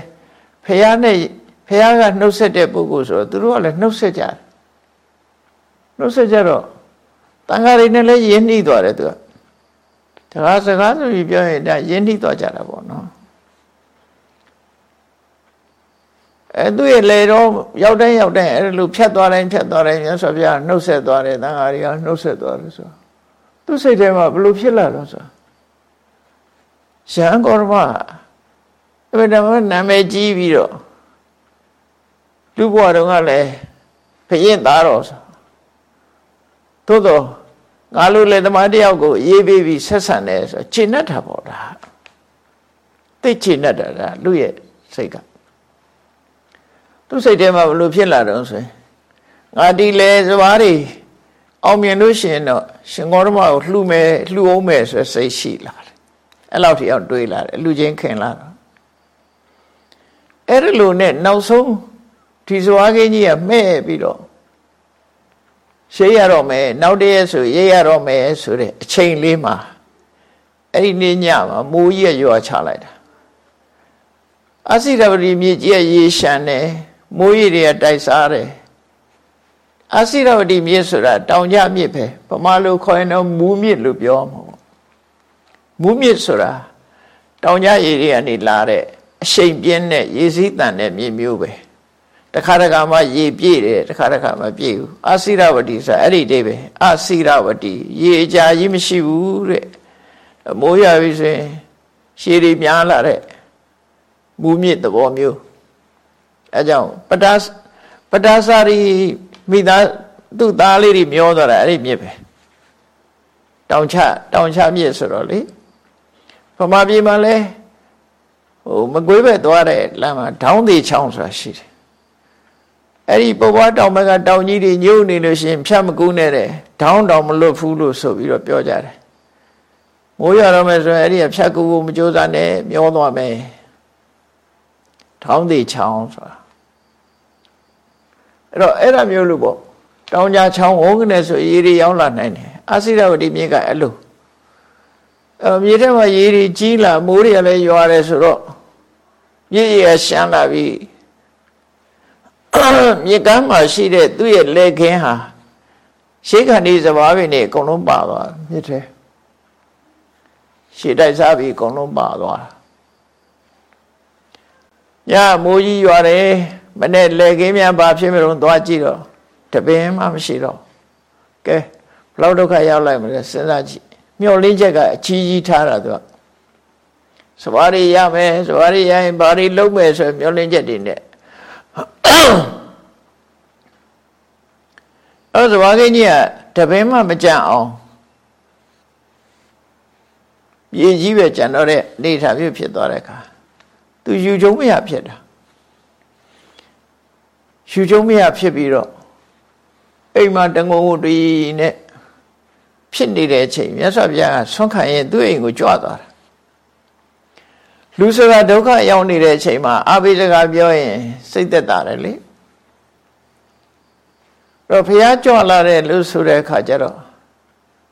ဖះနဲ့ဖះကနှုတ်ဆက်တဲ့ပုဂ္ဂိုလ်ဆိုတော့သူတို့ကလည်းနှုတ်ဆက်ကြတယ်နှုတ်ဆက်ကြတော့တန်ခါးတွေနဲ့လည်းယဉ်နှိသွားတယ်သူကတခါစကားဆိုပြီးပြောရင်ဒါယဉ်နှိသွားကြတာပေါ့နော်အဲသူရဲ့လေတော့ရောက်တိုင်းရောက်တိုင်းအဲလိုဖြတ်သွားတိုင်းဖြတ်သွားတိုင်းမြတ်စွာဘုရားနှုတ်ဆက်သွားတယ်တန်ခါးတွေကနှုတ်ဆက်သွားတယ်ဆိုသူစိတ်ထဲမှာဘလို့ဖြစ်လာတော့ဆိုရဟန်းကောရမ အဲ့ဒါမှနာမည်ကြီးပြီးတော့လူဘဝတုန်းကလည်းဖရင်သားတော်ဆိုသို့တော့ငါလိုလေသမားတယောက်ကိုရေးပေးပြီးဆက်ဆံတယ်ဆိုခြေနဲ့တာပေါ့ဒါသိခြေနဲ့တာဒါလူရဲ့စိတ်ကသူစိတ်ထဲမှာဘလို့ဖြစ်လာတော့ဆိုရင်ငါဒီလေစဘာတွေအောင်မြင်လို့ရှိရင်တော့ရှင်ဂေါရမကိုလှူမယ်လှူအောင်မယ်ဆိုစိတ်ရှိလာတယ်အဲ့လောက်ထိအောင်တွေးလာတယ်လူချင်းခင်လာတော့ အဲ့ဒီလိုနဲ့နောက်ဆုံးဒီစွားကင်းကြီးကမဲ့ပြီးတော့ရှေးရတော့မယ်နောက်တည်းဆိုရေးရတော့မယ်ဆိုတဲ့အချိန်လေးမှာအဲ့ဒီနေ့ညမှာမိုးကြီးရွာချလိုက်တာအစိရပတိမြေကြီးရေရှမ်းတယ်မိုးကြီးတွေကတိုက်စားတယ်အစိရဝတိမြစ်ဆိုတာတောင်ကျမြစ်ပဲဗမာလိုခေါ်ရင်တော့မူးမြစ်လို့ပြောမှာပေါ့မူးမြစ်ဆိုတာတောင်ကျရေတွေကနေလာတဲ့ အရှိန်ပြင်းတဲ့ရေစည်းတန်တဲ့မြစ်မျိုးပဲတခါတခါမှရေပြည့်တယ်တခါတခါမှပြည့်ဘူးအစိရဝတိဆိုအဲ့ဒီအိဗေအစိရဝတိရေအကြာကြီးမရှိဘူးတဲ့မိုးရပြီဆိုရင်ရှည်တွေများလာတဲ့မူးမြစ်သဘောမျိုးအဲကြောင့်ပတ္တပတ္တစာရီမိသားသူ့သားလေးတွေမျောသွားတာအဲ့ဒီမြစ်ပဲတောင်ချတောင်ချမြစ်ဆိုတော့လေဗမာပြည်မှာလဲ ဟိုမကွေးဘက်သွားတဲ့လမ်းမှာဒေါင်းသေးချောင်းဆိုတာရှိတယ်အဲ့ဒီပုပ္ပားတောင်ဘက်ကတောင်ကြီးတွေညှို့နေလို့ရှိရင်ဖြတ်မကူးနဲ့တဲ့ဒေါင်းတောင်မလွတ်ဘူးလို့ဆိုပြီးတော့ပြောကြတယ်မိုးရတော့မယ်ဆိုရင်အဲ့ဒီဖြတ်ကူဖို့မကြိုးစားနဲ့မျောသွားမယ်ဒေါင်းသေးချောင်းဆိုတာအဲ့တော့အဲ့ဒါမျိုးလို့ပေါ့တောင်ကြားချောင်းဝုန်းကနေဆိုရေတွေရောက်လာနိုင်တယ်အာစိရဝတိမြေကအဲ့လိုအဲမြေထဲမှာရေတွေကြီးလာမိုးတွေကလည်းရွာတယ်ဆိုတော့ မြေရရှမ်းလာပြီမြေကမ်းမှာရှိတဲ့သူ့ရဲ့လက်ခင်းဟာရှေးခန္ဒီစဘာပင်တွေအကုန်လုံးပါသွားမြစ်ထဲရှေးတိုက်စားပြီးအကုန်လုံးပါသွားညမိုးကြီးရွာတယ်မနဲ့လေကင်းများဘာဖြစ်မလို့သွားကြည့်တော့တပင်မှမရှိတော့ကဲဘလောက်ဒုက္ခရောက်လိုက်မလဲစဉ်းစားကြည့်မျောလင်းချက်ကအချီးကြီးထားတာသူက စဘာရီရမယ်စဘာရီရရင်ဘာရီလုံးမယ်ဆိုမျောလင်းချက်တွေနဲ့အဲ့စဘာကင်းကြီးကတပင်မှမကြံအောင်ရေကြီးပဲကြံတော့တဲ့နေထားပြဖြစ်သွားတဲ့အခါသူယူကြုံမရဖြစ်တာရှူကျုံမရဖြစ်ပြီးတော့အိမ်မှာတငုံတည်နဲ့ဖြစ်နေတဲ့အချိန်မြတ်စွာဘုရားကဆွမ်းခံရင်သူ့အိမ်ကိုကြွသွားတာ လူဆိုတာဒုက္ခရောက်နေတဲ့အချိန်မှာအာဘိစကားပြောရင်စိတ်သက်သာတယ်လေတော့ဘုရားကြွလာတဲ့လူဆိုတဲ့အခါကျတော့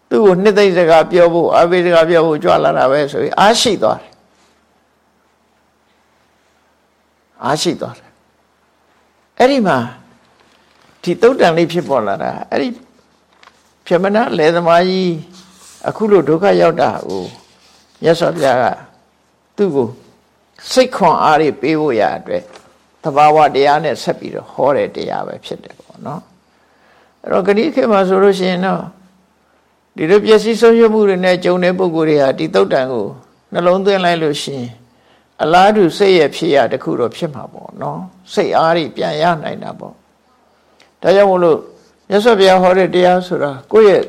သူ့ကိုနှစ်သိမ့်စကားပြောဖို့အာဘိစကားပြောဖို့ကြွလာတာပဲဆိုပြီးအားရှိသွားတယ်အားရှိသွားတယ်အဲ့ဒီမှာဒီတုတ်တန်လေးဖြစ်ပေါ်လာတာအဲ့ဒီပြမနာလေသမားကြီးအခုလိုဒုက္ခရောက်တာကိုမြတ်စွာဘုရားက သူ့ကိုစိတ်ခွန်အားတွေပေးဖို့ရအတွက်သဘာဝတရားနဲ့ဆက်ပြီးတော့ဟောတဲ့တရားပဲဖြစ်တယ်ပေါ့နော်အဲ့တော့ဂရိခေမှာဆိုလို့ရှိရင်တော့ဒီလိုပျက်စီးဆုံးရှုံးမှုတွေနဲ့ကြုံတဲ့ပုဂ္ဂိုလ်တွေဟာဒီတုတ်တန်ကိုနှလုံးသွင်းလိုက်လို့ရှိရင်အလားတူစိတ်ရဖြစ်ရတခုတော့ဖြစ်မှာပေါ့နော်စိတ်အားကြီးပြန်ရနိုင်တာပေါ့ဒါကြောင့်မို့လို့မြတ်စွာဘုရားဟောတဲ့တရားဆိုတာကိုယ့်ရဲ့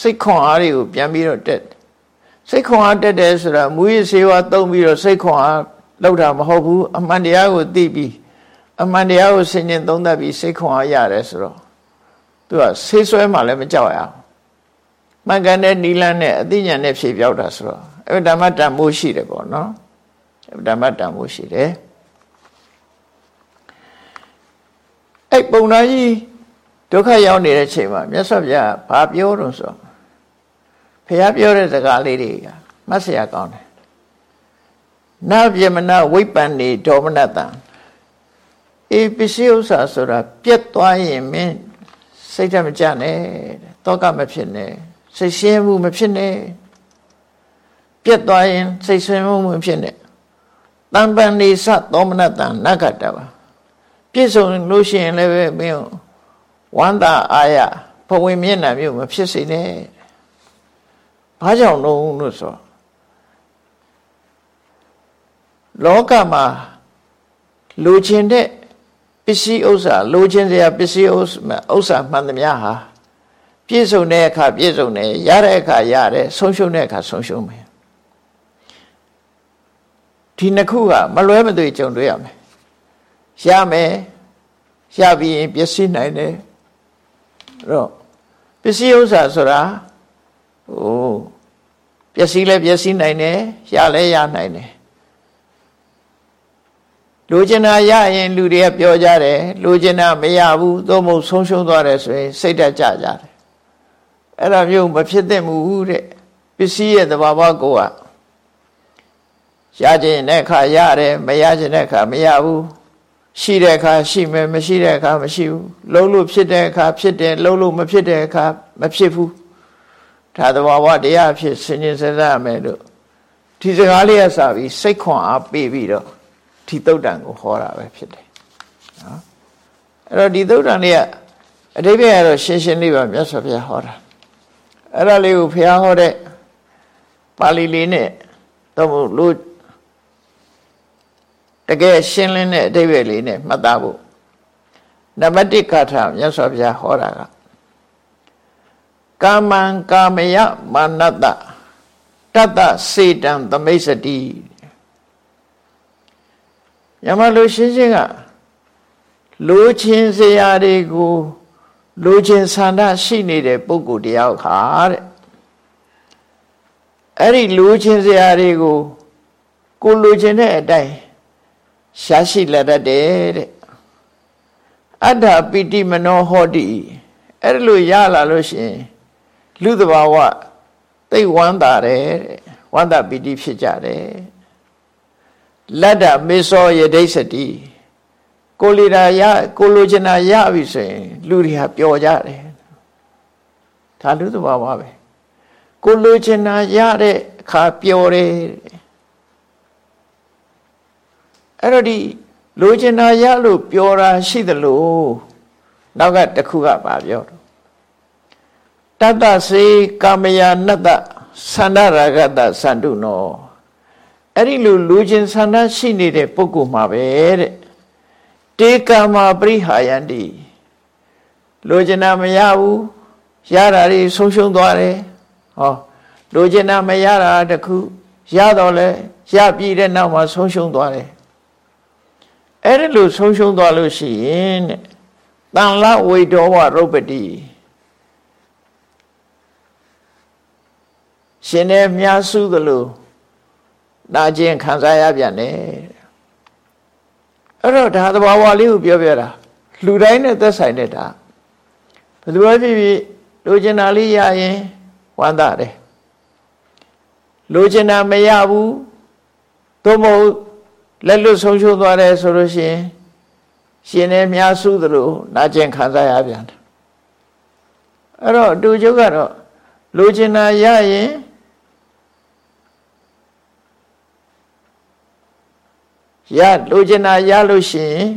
စိတ်ခွန်အားတွေကိုပြန်ပြီးတော့တက် စိတ်ခွန်အားတက်တယ်ဆိုတာမူရစေဝါသုံးပြီးတော့စိတ်ခွန်အားလောက်တာမဟုတ်ဘူးအမှန်တရားကိုသိပြီးအမှန်တရားကိုဆင်ញင်သုံးသပ်ပြီးစိတ်ခွန်အားရတယ်ဆိုတော့သူကဆေးဆွဲမှလည်းမကြောက်ရအောင်မှန်ကန်တဲ့နီလန်းနဲ့အသိဉာဏ်နဲ့ဖြေပြောက်တာဆိုတော့အဲ့ဓမ္မတန်မိုးရှိတယ်ပေါ့နော်ဓမ္မတန်ဖို့ရှိတယ်အဲ့ပုံနာကြီးဒုက္ခရောက်နေတဲ့ချိန်မှာမြတ်စွာဘုရားဘာပြောတော့ဆိုဘု ရားပြောတဲ့စကားလေးတွေကမှတ်စရာကောင်းတယ်နဗြမနဝိပ္ပန္နေဒေါမနတံအေးပစ္စည်းဥစ္စာဆိုတာပြက်သွားရင်မင်းစိတ်ဓာတ်မကြနဲ့တောကမဖြစ်နဲ့စိတ်ရှင်းမှုမဖြစ်နဲ့ပြက်သွားရင်စိတ်ဆွေးမှုမဖြစ်နဲ့တံပန်နေစသောမနတံနဂတပါပြည့်စုံလို့ရှိရင်လည်းပဲမင်းဝန္တာအာရဘဝင်မျက်နှာမျိုးမဖြစ်စေနဲ့ ဘာကြောင့်လို့လို့ဆိုလောကမှာလူချင်းတဲ့ပစ္စည်းဥစ္စာလူချင်းစရာပစ္စည်းဥစ္စာမှန်သမျှဟာပြည့်စုံတဲ့အခါပြည့်စုံတယ်ရတဲ့အခါရတယ်ဆုံးရှုံးတဲ့အခါဆုံးရှုံးမယ်ဒီနှစ်ခုကမလွဲမသွေကြုံတွေ့ရမယ်ရမယ်ရပြီးရင်ပျက်စီးနိုင်တယ်တော့ပစ္စည်းဥစ္စာဆိုတာ ဟိုပျက်စီးလဲပျက်စီးနိုင်တယ်ရလဲရနိုင်တယ်လူကျင်တာရရင်လူတွေကပြောကြတယ်လူကျင်တာမရဘူးသို့မဟုတ်ဆုံးရှုံးသွားတယ်ဆိုရင်စိတ်ဓာတ်ကြကြတယ်အဲ့ဒါမျိုးမဖြစ်သင့်ဘူးတဲ့ပစ္စည်းရဲ့သဘာဝကိုကရခြင်းတဲ့အခါရတယ်မရခြင်းတဲ့အခါမရဘူးရှိတဲ့အခါရှိမယ်မရှိတဲ့အခါမရှိဘူးလုံးလို့ဖြစ်တဲ့အခါဖြစ်တယ်လုံးလို့မဖြစ်တဲ့အခါမဖြစ်ဘူး ဒါသဘာဝတရားဖြစ်ဆင်ញင်စစရမယ်လို့ဒီစကားလေးရစပြီးစိတ်ခွန်အားပေးပြီးတော့ဒီသုတ်တံကိုဟောတာပဲဖြစ်တယ်နော်အဲ့တော့ဒီသုတ်တံလေးကအတိပ္ပယ်ကတော့ရှင်းရှင်းလေးပါမြတ်စွာဘုရားဟောတာအဲ့ဒါလေးကိုဘုရားဟောတဲ့ပါဠိလေးနဲ့တော့လို့တကယ်ရှင်းလင်းတဲ့အတိပ္ပယ်လေးနဲ့မှတ်သားဖို့နံပါတ်1ကထာမြတ်စွာဘုရားဟောတာက ကာမံကာမယမာနတတတ္တစေတံသမိတ်စတိညမလို့ရှင်းရှင်းကလိုချင်စရာတွေကိုလိုချင်ဆန္ဒရှိနေတဲ့ပုဂ္ဂိုလ်တယောက်ခါတဲ့အဲ့ဒီလိုချင်စရာတွေကိုကိုလိုချင်တဲ့အတိုင်းရှားရှိလက်တတ်တယ်တဲ့အတ္တပိတိမနောဟောတိအဲ့လိုရလာလို့ရှိရင် လူတဘာဝသိဝမ်းသာတယ်တဲ့ဝမ်းသာပိတိဖြစ်ကြတယ်လတ္တမေသောယဒိဋ္ဌတိကိုလီတာရကိုလိုချင်တာရပြီဆိုရင် လူတွေဟာပျော်ကြတယ်ဒါလူသဘာဝပဲကိုလိုချင်တာရတဲ့အခါပျော်တယ်အဲ့တော့ဒီလိုချင်တာရလို့ပျော်တာရှိသလိုနောက်ကတခုကပါပြောတော့ တတ္တစေကာမယာနတ္တသန္ဒရာဂတသန္တုနောအဲ့ဒီလိုလူချင်းဆန္ဒရှိနေတဲ့ပုဂ္ဂိုလ်မှာပဲတဲ့တေကာမပရိဟာယန္တိလိုချင်တာမရဘူးရတာတွေဆုံးရှုံးသွားတယ်ဟောလိုချင်တာမရတာတခုရတော့လဲရပြီးတဲ့နောက်မှာဆုံးရှုံးသွားတယ်အဲ့ဒီလိုဆုံးရှုံးသွားလို့ရှိရင်တဲ့တန်လဝိတောဝရုပ်ပတိ ရှင်နဲ့မြားစုသလိုနာကျင်ခံစားရပြန်တယ်အဲ့တော့ဒါသဘာဝလေးကိုပြောပြတာလူတိုင်းနဲ့သက်ဆိုင်တဲ့ဒါဘယ်သူပဲဖြစ်ဖြစ်လိုချင်တာလေးရရင်ဝမ်းသာတယ်လိုချင်တာမရဘူးသို့မဟုတ်လက်လွတ်ဆုံးရှုံးသွားတယ်ဆိုလို့ရှိရင်ရှင်နဲ့များစုသလိုနာကျင်ခံစားရပြန်တယ်အဲ့တော့အတူချုပ်ကတော့လိုချင်တာရရင် ရလိုချင်တာရလို့ရှိရင်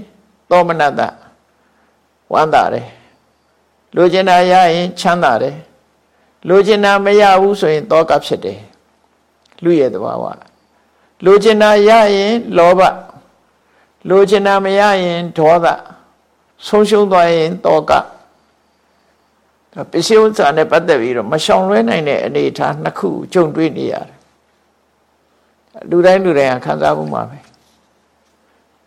သောမနတဝမ်းသာတယ်လိုချင်တာရရင်ချမ်းသာတယ်လိုချင်တာမရဘူးဆိုရင်တောကဖြစ်တယ်လူရဲ့သဘာဝလိုချင်တာရရင်လောဘလိုချင်တာမရရင်ဒေါသဆုံးရှုံးသွားရင်တောကပစ္စည်းဥစ္စာနဲ့ပတ်သက်ပြီးတော့မရှောင်လွဲနိုင်တဲ့အနေအထားနှစ်ခုကြုံတွေ့နေရတယ်လူတိုင်းလူတိုင်းခံစားမှုမှာပဲ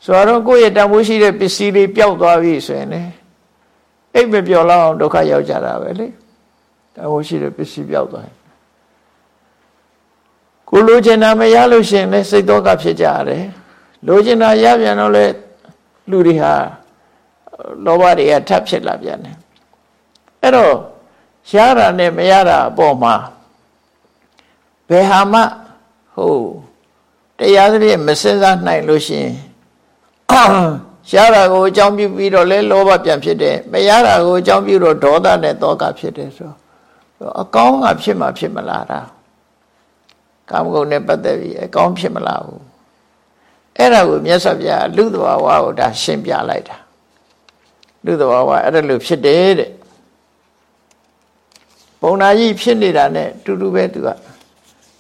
ဆိုတော့ကိုယ့်ရဲ့တန်ဖိုးရှိတဲ့ပစ္စည်းလေးပျောက်သွားပြီဆိုရင်လေအိတ်မပျော်လောက်အောင်ဒုက္ခရောက်ကြတာပဲလေတန်ဖိုးရှိတဲ့ပစ္စည်းပျောက်သွားရင်ကိုလိုချင်တာမရလို့ရှိရင်လည်းစိတ်တော့ကဖြစ်ကြရတယ်လိုချင်တာရပြန်တော့လေလူတွေဟာလောဘတွေကထပ်ဖြစ်လာပြန်တယ်အဲ့တော့ရတာနဲ့မရတာအပေါ်မှာဘယ်ဟာမှဟိုတရားသဖြင့်မစင်စားနိုင်လို့ရှိရင် ရတာကိုအကြောင်းပြုပြီးတော့လဲလောဘပြန်ဖြစ်တယ်မရတာကိုအကြောင်းပြုတော့ဒေါသနဲ့တောကဖြစ်တယ်ဆိုအကောင်းကဖြစ်မှဖြစ်မလားတာကာမဂုဏ်နဲ့ပတ်သက်ပြီးအကောင်းဖြစ်မလားဘူးအဲ့ဒါကိုမြတ်စွာဘုရားလူသဘာဝကိုဒါရှင်းပြလိုက်တာလူသဘာဝအဲ့ဒါလို့ဖြစ်တယ်တဲ့ပုံနာကြီးဖြစ်နေတာနဲ့တူတူပဲသူက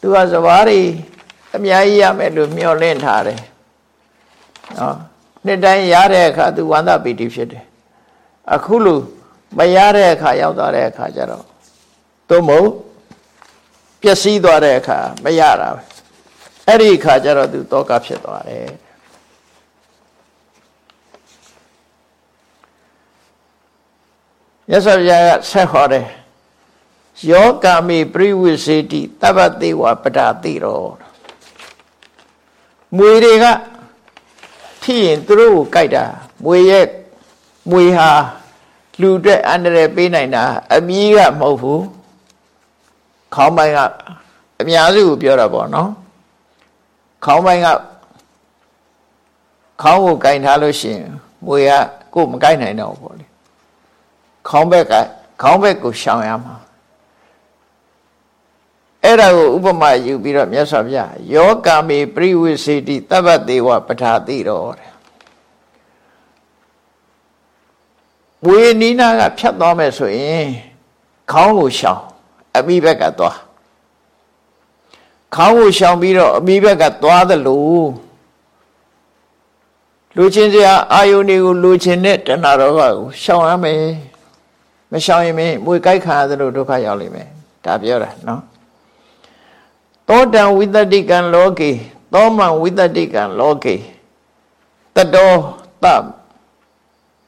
သူကစဘာတွေအများကြီးရမယ်လို့မျှော်လင့်ထားတယ်နော် နှစ်တိုင်းရတဲ့အခါသူဝန္တာပီတိဖြစ်တယ်အခုလို့မရတဲ့အခါရောက်သွားတဲ့အခါကျတော့သို့မဟုတ်ပျက်စီးသွားတဲ့အခါမရတာပဲအဲ့ဒီအခါကျတော့သူတောကဖြစ်သွားတယ်ရသော်ရဆက်ဟောတယ်ယောကာမိပရိဝိစေတိတပ္ပတိဝပဒတိရောမွေတွေက ဖြစ်ရင်သူတို့ကိုကြိုက်တာမွေရဲ့မွေဟာလူအတွက်အန္တရာယ်ပေးနိုင်တာအမီးကမဟုတ်ဘူးခေါင်းပိုင်းကအများစုကိုပြောတာပေါ့နော်ခေါင်းပိုင်းကခေါင်းကိုကင်ထားလို့ရှိရင်မွေကကိုယ်မကင်နိုင်တော့ဘူးပေါ့လေခေါင်းဘက်ကခေါင်းဘက်ကိုရှောင်ရမှာ အဲ့ဒါကိုဥပမာယူပြီးတော့မြတ်စွာဘုရားယောကာမေပရိဝိစေတိတပ္ပတေဝပဋ္ဌာတိတော်တဲ့ဝေနီနာကဖြတ်သွားမယ်ဆိုရင်ခေါင်းကိုရှောင်အမိဘက်ကသွားခေါင်းကိုရှောင်ပြီးတော့အမိဘက်ကသွားသလိုလူချင်းစရာအာယုန်တွေကိုလူချင်းနဲ့တဏှာတော်ကိုရှောင်ရမယ်မရှောင်ရင်မွေကြိုက်ခါသလိုဒုက္ခရောက်လိမ့်မယ်ဒါပြောတာနော် သောတံဝိတတိကံလောကေသောမံဝိတတိကံလောကေတတောတ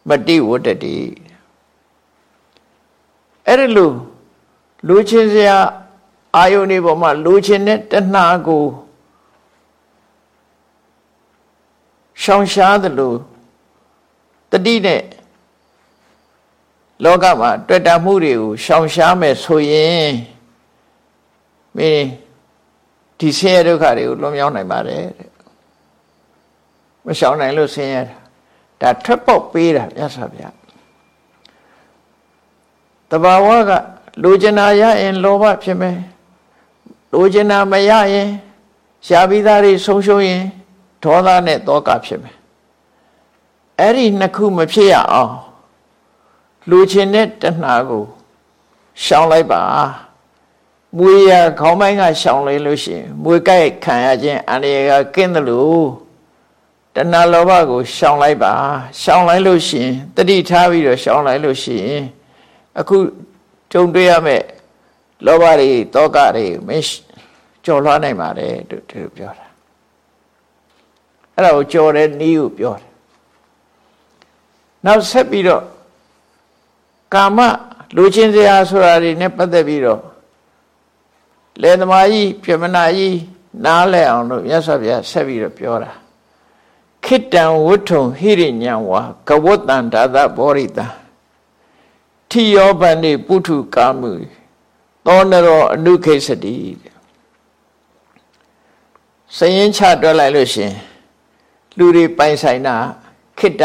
မတိဝတ္တတိအဲ့ဒီလိုလူချင်းစရာအာယုန်ဒီပေါ်မှာလူချင်းတဲ့တဏှာကိုရှောင်ရှားသလိုတတိနဲ့လောကမှာတွေ့တာမှုတွေကိုရှောင်ရှားမယ်ဆိုရင်မင်း ဒီဆင်းရဲဒုက္ခတွေကိုလွန်မြောက်နိုင်ပါတယ်တဲ့မရှောင်နိုင်လို့ဆင်းရဲတာဒါထွက်ပေါက်ပေးတာမြတ်စွာဘုရားတဘာဝကလိုချင်တာရရင်လောဘဖြစ်မယ်လိုချင်တာမရရင်ရှားပြီးသားတွေဆုံးရှုံးရင်ဒေါသနဲ့တောကဖြစ်မယ်အဲ့ဒီနှစ်ခုမဖြစ်ရအောင်လူချင်းတဲ့တဏှာကိုရှောင်လိုက်ပါ မွေရခေါင်းပိုင်းကရှောင်လိုက်လို့ရှိရင်မွေကြိုက်ခံရခြင်းအန္တရာယ်ကကင်းတယ်လို့တဏှာလောဘကိုရှောင်လိုက်ပါရှောင်လိုက်လို့ရှိရင်တတိထားပြီးတော့ရှောင်လိုက်လို့ရှိရင်အခုကြုံတွေ့ရမယ့်လောဘတွေတောကတွေမကျော်လွှားနိုင်ပါတယ်တို့သူပြောတာအဲ့ဒါကိုကြော်တဲ့နီးကိုပြောတယ်နောက်ဆက်ပြီးတော့ကာမလူချင်းစရာဆိုတာတွေနဲ့ပတ်သက်ပြီးတော့ လေသမားကြီးပြမနာကြီးနားလဲအောင်လို့မြတ်စွာဘုရားဆက်ပြီးတော့ပြောတာခိတံဝဋ္ထုံဟိရိညံဝါကဝတ္တံဒါသဘောရိတံထိယောပန်နေပုထုကာမှုသောနရောအနုခိစတိစရင်ချတွက်လိုက်လို့ရှင်လူတွေပိုင်ဆိုင်တာခိတ္တ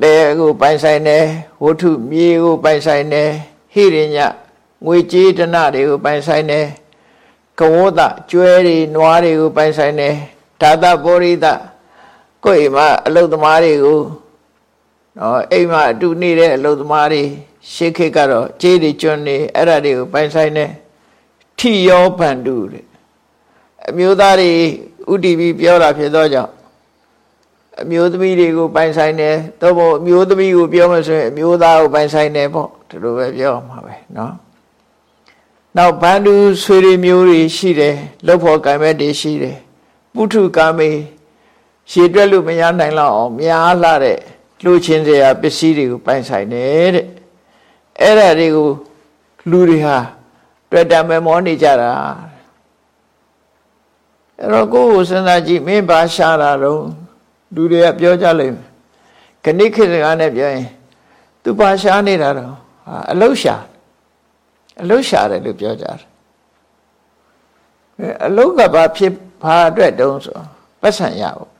လေကိုပိုင်ဆိုင်တယ်ဝဋ္ထုမြေကိုပိုင်ဆိုင်တယ်ဟိရိည ငွေကြေးတနတွေကိုပိုင်ဆိုင်တယ်ကဝေါတကျွဲတွေနွားတွေကိုပိုင်ဆိုင်တယ်ဒါသဘောရိတကိုယ်မှာအလုသမားတွေကိုနော်အိမ်မှာအတူနေတဲ့အလုသမားတွေရှေးခေတ်ကတော့ကြေးတွေကျွန်းနေအဲ့ဒါတွေကိုပိုင်ဆိုင်တယ်ထိယောဗန္တုတဲ့အမျိုးသားတွေဥတီပြီးပြောတာဖြစ်သောကြောင့်အမျိုးသမီးတွေကိုပိုင်ဆိုင်တယ်သို့မဟုတ်အမျိုးသမီးကိုပြောမှဆိုရင်အမျိုးသားကိုပိုင်ဆိုင်တယ်ပေါ့ဒီလိုပဲပြောမှာပဲเนาะ နောက်ဘန္ဓုဆွေတွေမျိုးတွေရှိတယ်လှုပ်ဖို့ကံမဲ့တွေရှိတယ်ပုထုကာမေရှည်တွက်လို့မရနိုင်တော့အောင်များလာတဲ့လူချင်းစရာပစ္စည်းတွေကိုပိုင်ဆိုင်တယ်တဲ့အဲ့ဒါတွေကိုလူတွေဟာတွေ့တာမမောနေကြတာအဲ့တော့ကိုယ်ကိုစဉ်းစားကြည့်မင်းဘာရှာတာတော့လူတွေကပြောကြလိမ့်မယ်ခဏခေတ်စကားနဲ့ပြောရင်သူဘာရှာနေတာတော့အလုရှာ အလုရှာတယ်လို့ပြောကြတယ်အလုကဘာဖြစ်ဘာအတွက်တုံးဆိုပတ်စံရဖို့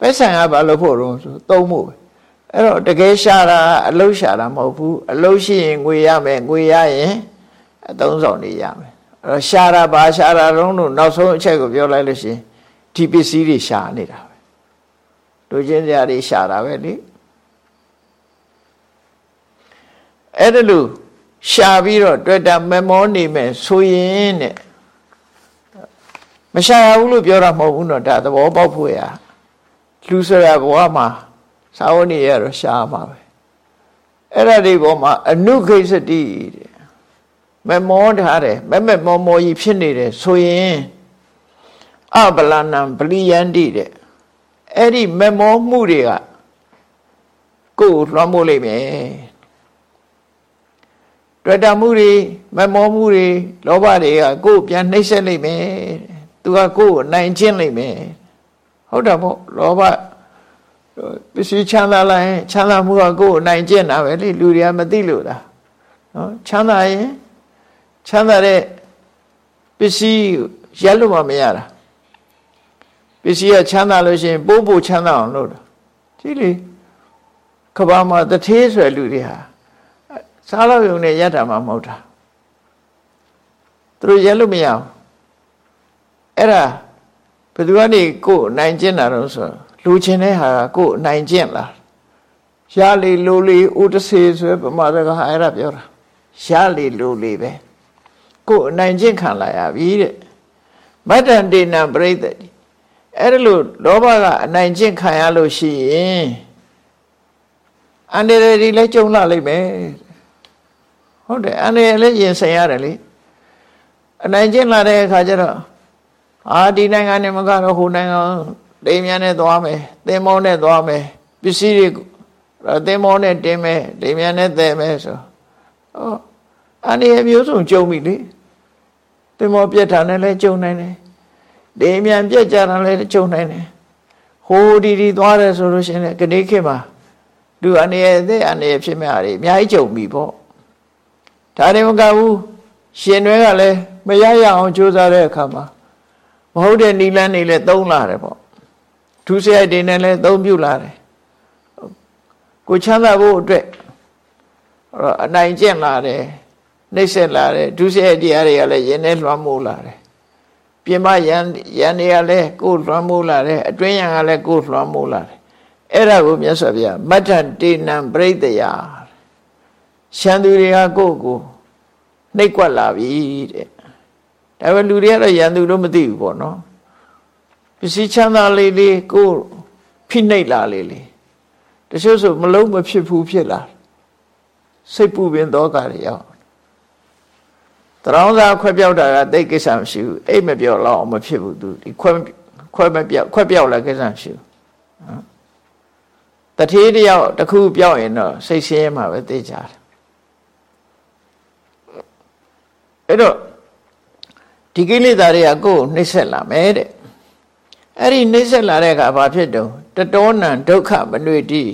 ပဲဆံကဘာလို့ဖို့တော့ဆိုသုံးဖို့အဲ့တော့တကယ်ရှာတာအလုရှာတာမဟုတ်ဘူးအလုရှိရင်ငွေရမယ်ငွေရရင်အသုံးဆောင်နေရမယ်အဲ့တော့ရှာတာဘာရှာတာတော့လို့နောက်ဆုံးအချက်ကိုပြောလိုက်လို့ရှိရင်ဒီပစ္စည်းတွေရှာနေတာပဲလူချင်းစရာတွေရှာတာပဲလေအဲ့ဒါလို့ ရှာပြီးတော့တွေ့တာမမောနေမယ်ဆိုရင်တဲ့မရှာရဘူးလို့ပြောတာမဟုတ်ဘူးတော့ဒါသဘောပေါက်ဖို့ရလူစရာဘဝမှာသာဝနေရတော့ရှားမှာပဲအဲ့ဒါဒီပေါ်မှာအနုခိစ္စတိတဲ့မမောထားတယ်မမမောမောကြီးဖြစ်နေတယ်ဆိုရင်အပလနံပလီယန္တိတဲ့အဲ့ဒီမမောမှုတွေကကိုယ်လွှမ်းမိုးလိမ့်မယ် တွေ့တာမှုတွေမမောမှုတွေလောဘတွေကကိုယ်ပြန်နှိမ့်ဆက်လိမ့်မယ်သူကကိုယ်ကိုနိုင်ချင်းလိမ့်မယ်ဟုတ်တာပေါ့လောဘပစ္စည်းချမ်းသာလိုက်ချမ်းသာမှုကကိုယ်ကိုနိုင်ကျင့်တာပဲလေလူတွေကမသိလို့လားနော်ချမ်းသာရင်ချမ်းသာတဲ့ပစ္စည်းရက်လို့မှမရတာပစ္စည်းကချမ်းသာလို့ရှိရင်ပိုးပို့ချမ်းသာအောင်လုပ်တာကြည့်လေကဘာမှာတထေးဆိုတဲ့လူတွေဟာ စားလို့ယုံနဲ့ရက်တာမှမဟုတ်တာသူတို့ရက်လို့မရအောင်အဲ့ဒါဘယ်သူကနေကိုယ်နိုင်ကျင့်တာတော့ဆိုလူချင်းတဲ့ဟာကိုယ်နိုင်ကျင့်လားရလေလိုလေဥတစေဆိုပမာဒကဟာအဲ့ဒါပြောတာရလေလိုလေပဲကိုယ်နိုင်ကျင့်ခံလာရပြီတဲ့မတ္တန်တေနံပရိသတိအဲ့ဒါလို့လောဘကအနိုင်ကျင့်ခံရလို့ရှိရင်အန္တရာယ်တွေလည်းကြုံလာလိမ့်မယ် ဟုတ်တယ်အန္တရာယ်လည်းရင်ဆိုင်ရတယ်လေအနိုင်ကျင့်လာတဲ့အခါကျတော့အာဒီနိုင်ငံနဲ့မကတော့ဟိုနိုင်ငံတိမ်မြန်နဲ့သွားမယ်သင်္ဘောနဲ့သွားမယ်ပစ္စည်းတွေသင်္ဘောနဲ့တင်မယ်တိမ်မြန်နဲ့သယ်မယ်ဆိုဟောအနေအမျိုးစုံကြုံပြီလေသင်္ဘောပြက်တာနဲ့လည်းကြုံနိုင်တယ်တိမ်မြန်ပြက်ကြတာလည်းကြုံနိုင်တယ်ဟိုဒီဒီသွားတယ်ဆိုလို့ရှိရင်ကနေ့ခေတ်မှာလူအနေအသက်အနေဖြစ်မဲ့အားတွေအများကြီးကြုံပြီပေါ့ ဒါတွေမကဘူးရှင်တွေကလည်းမရရအောင်ကြိုးစားတဲ့အခါမှာမဟုတ်တဲ့နီလန်းနေလည်းသုံးလာတယ်ပေါ့ဒုစရိုက်တွေနဲ့လည်းသုံးပြုလာတယ်ကိုချမ်းသာဖို့အတွက်အနိုင်ကျင့်လာတယ်နှိမ့်ဆက်လာတယ်ဒုစရိုက်တရားတွေကလည်းရင်းနဲ့လွှမ်းမိုးလာတယ်ပြင်မရန်ရန်တွေကလည်းကိုယ်လွှမ်းမိုးလာတယ်အတွင်းရန်ကလည်းကိုယ်လွှမ်းမိုးလာတယ်အဲ့ဒါကိုမြတ်စွာဘုရားမတ္ထတေနံပရိတယ ရှမ်းသူတွေကကိုယ့်ကိုနှိပ်ကွက်လာပြီတဲ့ဒါပေမဲ့လူတွေကတော့ရန်သူလို့မသိဘူးပေါ့နော်ပစ္စည်းချမ်းသာလေးလေးကိုဖိနှိပ်လာလေးလေးတချို့ဆိုမလုံးမဖြစ်ဘူးဖြစ်လာစိတ်ပူပင်သောကတွေရောက်တရောင်းစားခွက်ပြောက်တာကတိတ်ကိစ္စမရှိဘူးအိတ်မပြောက်တော့မဖြစ်ဘူးသူဒီခွက်ခွက်မပြောက်ခွက်ပြောက်လာကိစ္စမရှိဘူးတထေးတယောက်တစ်ခုပြောက်ရင်တော့စိတ်ဆင်းရဲမှာပဲသိကြတယ် အဲ့တော့ဒီကိလေသာတွေကကိုယ်နှိမ့်ဆက်လာမယ်တဲ့အဲ့ဒီနှိမ့်ဆက်လာတဲ့အခါဘာဖြစ်တုံတတောနံဒုက္ခမနွေတိ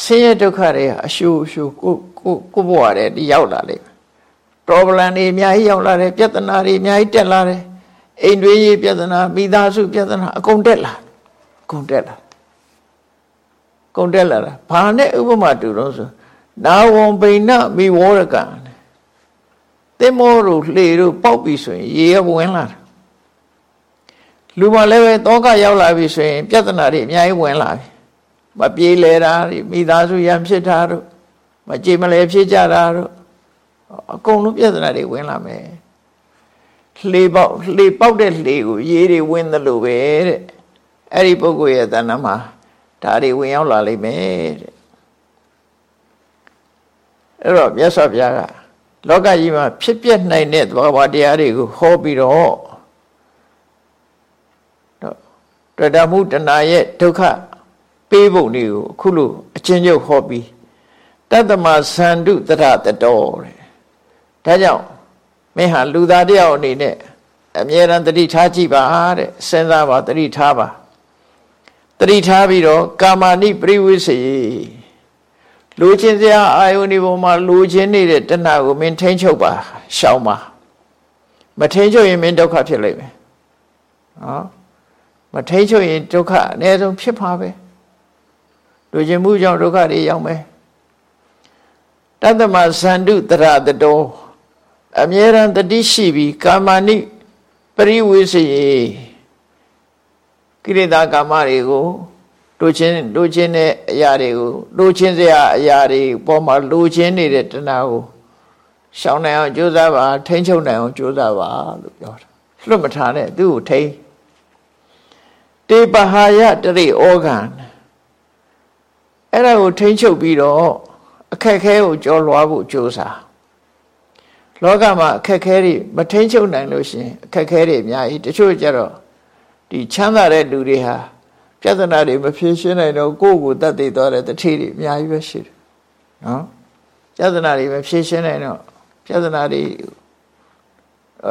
ဆင်းရဲဒုက္ခတွေအရှူအရှူကိုကိုကိုဘဝတဲ့ဒီရောက်လာလိမ့်မယ် problem တွေအများကြီးရောက်လာတယ်ပြဿနာတွေအများကြီးတက်လာတယ်အိမ်တွင်းရေးပြဿနာမိသားစုပြဿနာအကုန်တက်လာအကုန်တက်လာအကုန်တက်လာတာဘာနဲ့ဥပမာတူတော့ဆိုနာဝံပိဏမိဝရကံသ င်္မောတို့လှေတို့ပေါက်ပြီဆိုရင်ရေဝင်လာတယ်လူမလည်းပဲတောကရောက်လာပြီဆိုရင် ပြဿနာတွေအများကြီးဝင်လာပြီမပြေးလဲတာတွေမိသားစုရံဖြစ်တာတို့မကြည်မလဲဖြစ်ကြတာတို့အကုန်လုံးပြဿနာတွေဝင်လာမယ်လှေပေါက်လှေပေါက်တဲ့လှေကိုရေတွေဝင်သလိုပဲတဲ့အဲ့ဒီပုဂ္ဂိုလ်ရဲ့တဏ္ဍမှာဒါတွေဝင်ရောက်လာလိမ့်မယ်တဲ့အဲ့တော့မြတ်စွာဘုရားက လောကကြီးမှာဖြစ်ပျက်နိုင်တဲ့သဘာဝတရားတွေကိုဟောပြီးတော့တွေ့တာမှုတဏရဲ့ဒုက္ခပေးဖို့တွေကိုအခုလိုအချင်းချင်းဟောပြီးတတ္တမသန္တုတရတတော်တဲ့ဒါကြောင့်မင်းဟာလူသားတယောက်အနေနဲ့အမြဲတမ်းတတိထားကြည့်ပါတဲ့စဉ်းစားပါတတိထားပါတတိထားပြီးတော့ကာမာနိပရိဝိစေ လူချင်းစရာအာယုန်ဒီပေါ်မှာလူချင်းနေတဲ့တဏှာကိုမင်းထိန်းချုပ်ပါရှောင်ပါမထိန်းချုပ်ရင်မင်းဒုက္ခဖြစ်လိမ့်မယ်နော်မထိန်ချုပ်ရင်ဒုက္ခအနည်းဆုံးဖြစ်ပါပဲလူချင်းမှုကြောင့်ဒုက္ခတွေရောက်မယ်တတ္တမဇန္တုတရတတောအမြဲတမ်းတတိရှိပြီးကာမဏိပရိဝိစေကိရိတာကာမတွေကို လိုချင်လိုချင်တဲ့အရာတွေကိုလိုချင်စရာအရာတွေပေါ်မှာလိုချင်နေတဲ့တဏှာကိုရှောင်နိုင်အောင်ကြိုးစားပါထိန်းချုပ်နိုင်အောင်ကြိုးစားပါလို့ပြောတာလွတ်မထားနဲ့သူ့ကိုထိန်းတေပဟာယတရိဩဂံအဲ့ဒါကိုထိန်းချုပ်ပြီးတော့အခက်ခဲကိုကြောလွှားဖို့ကြိုးစားလောကမှာအခက်ခဲတွေမထိန်းချုပ်နိုင်လို့ရှင်အခက်ခဲတွေအများကြီးတချို့ကြတော့ဒီချမ်းသာတဲ့လူတွေဟာ ပြဿနာတွေမဖြေရှင်းနိုင်တော့ကိုယ့်ကိုယ်တတ်သိသွားတဲ့တတိတွေအများကြီးပဲရှိတယ်နော်ပြဿနာတွေမဖြေရှင်းနိုင်တော့ပြဿနာတွေ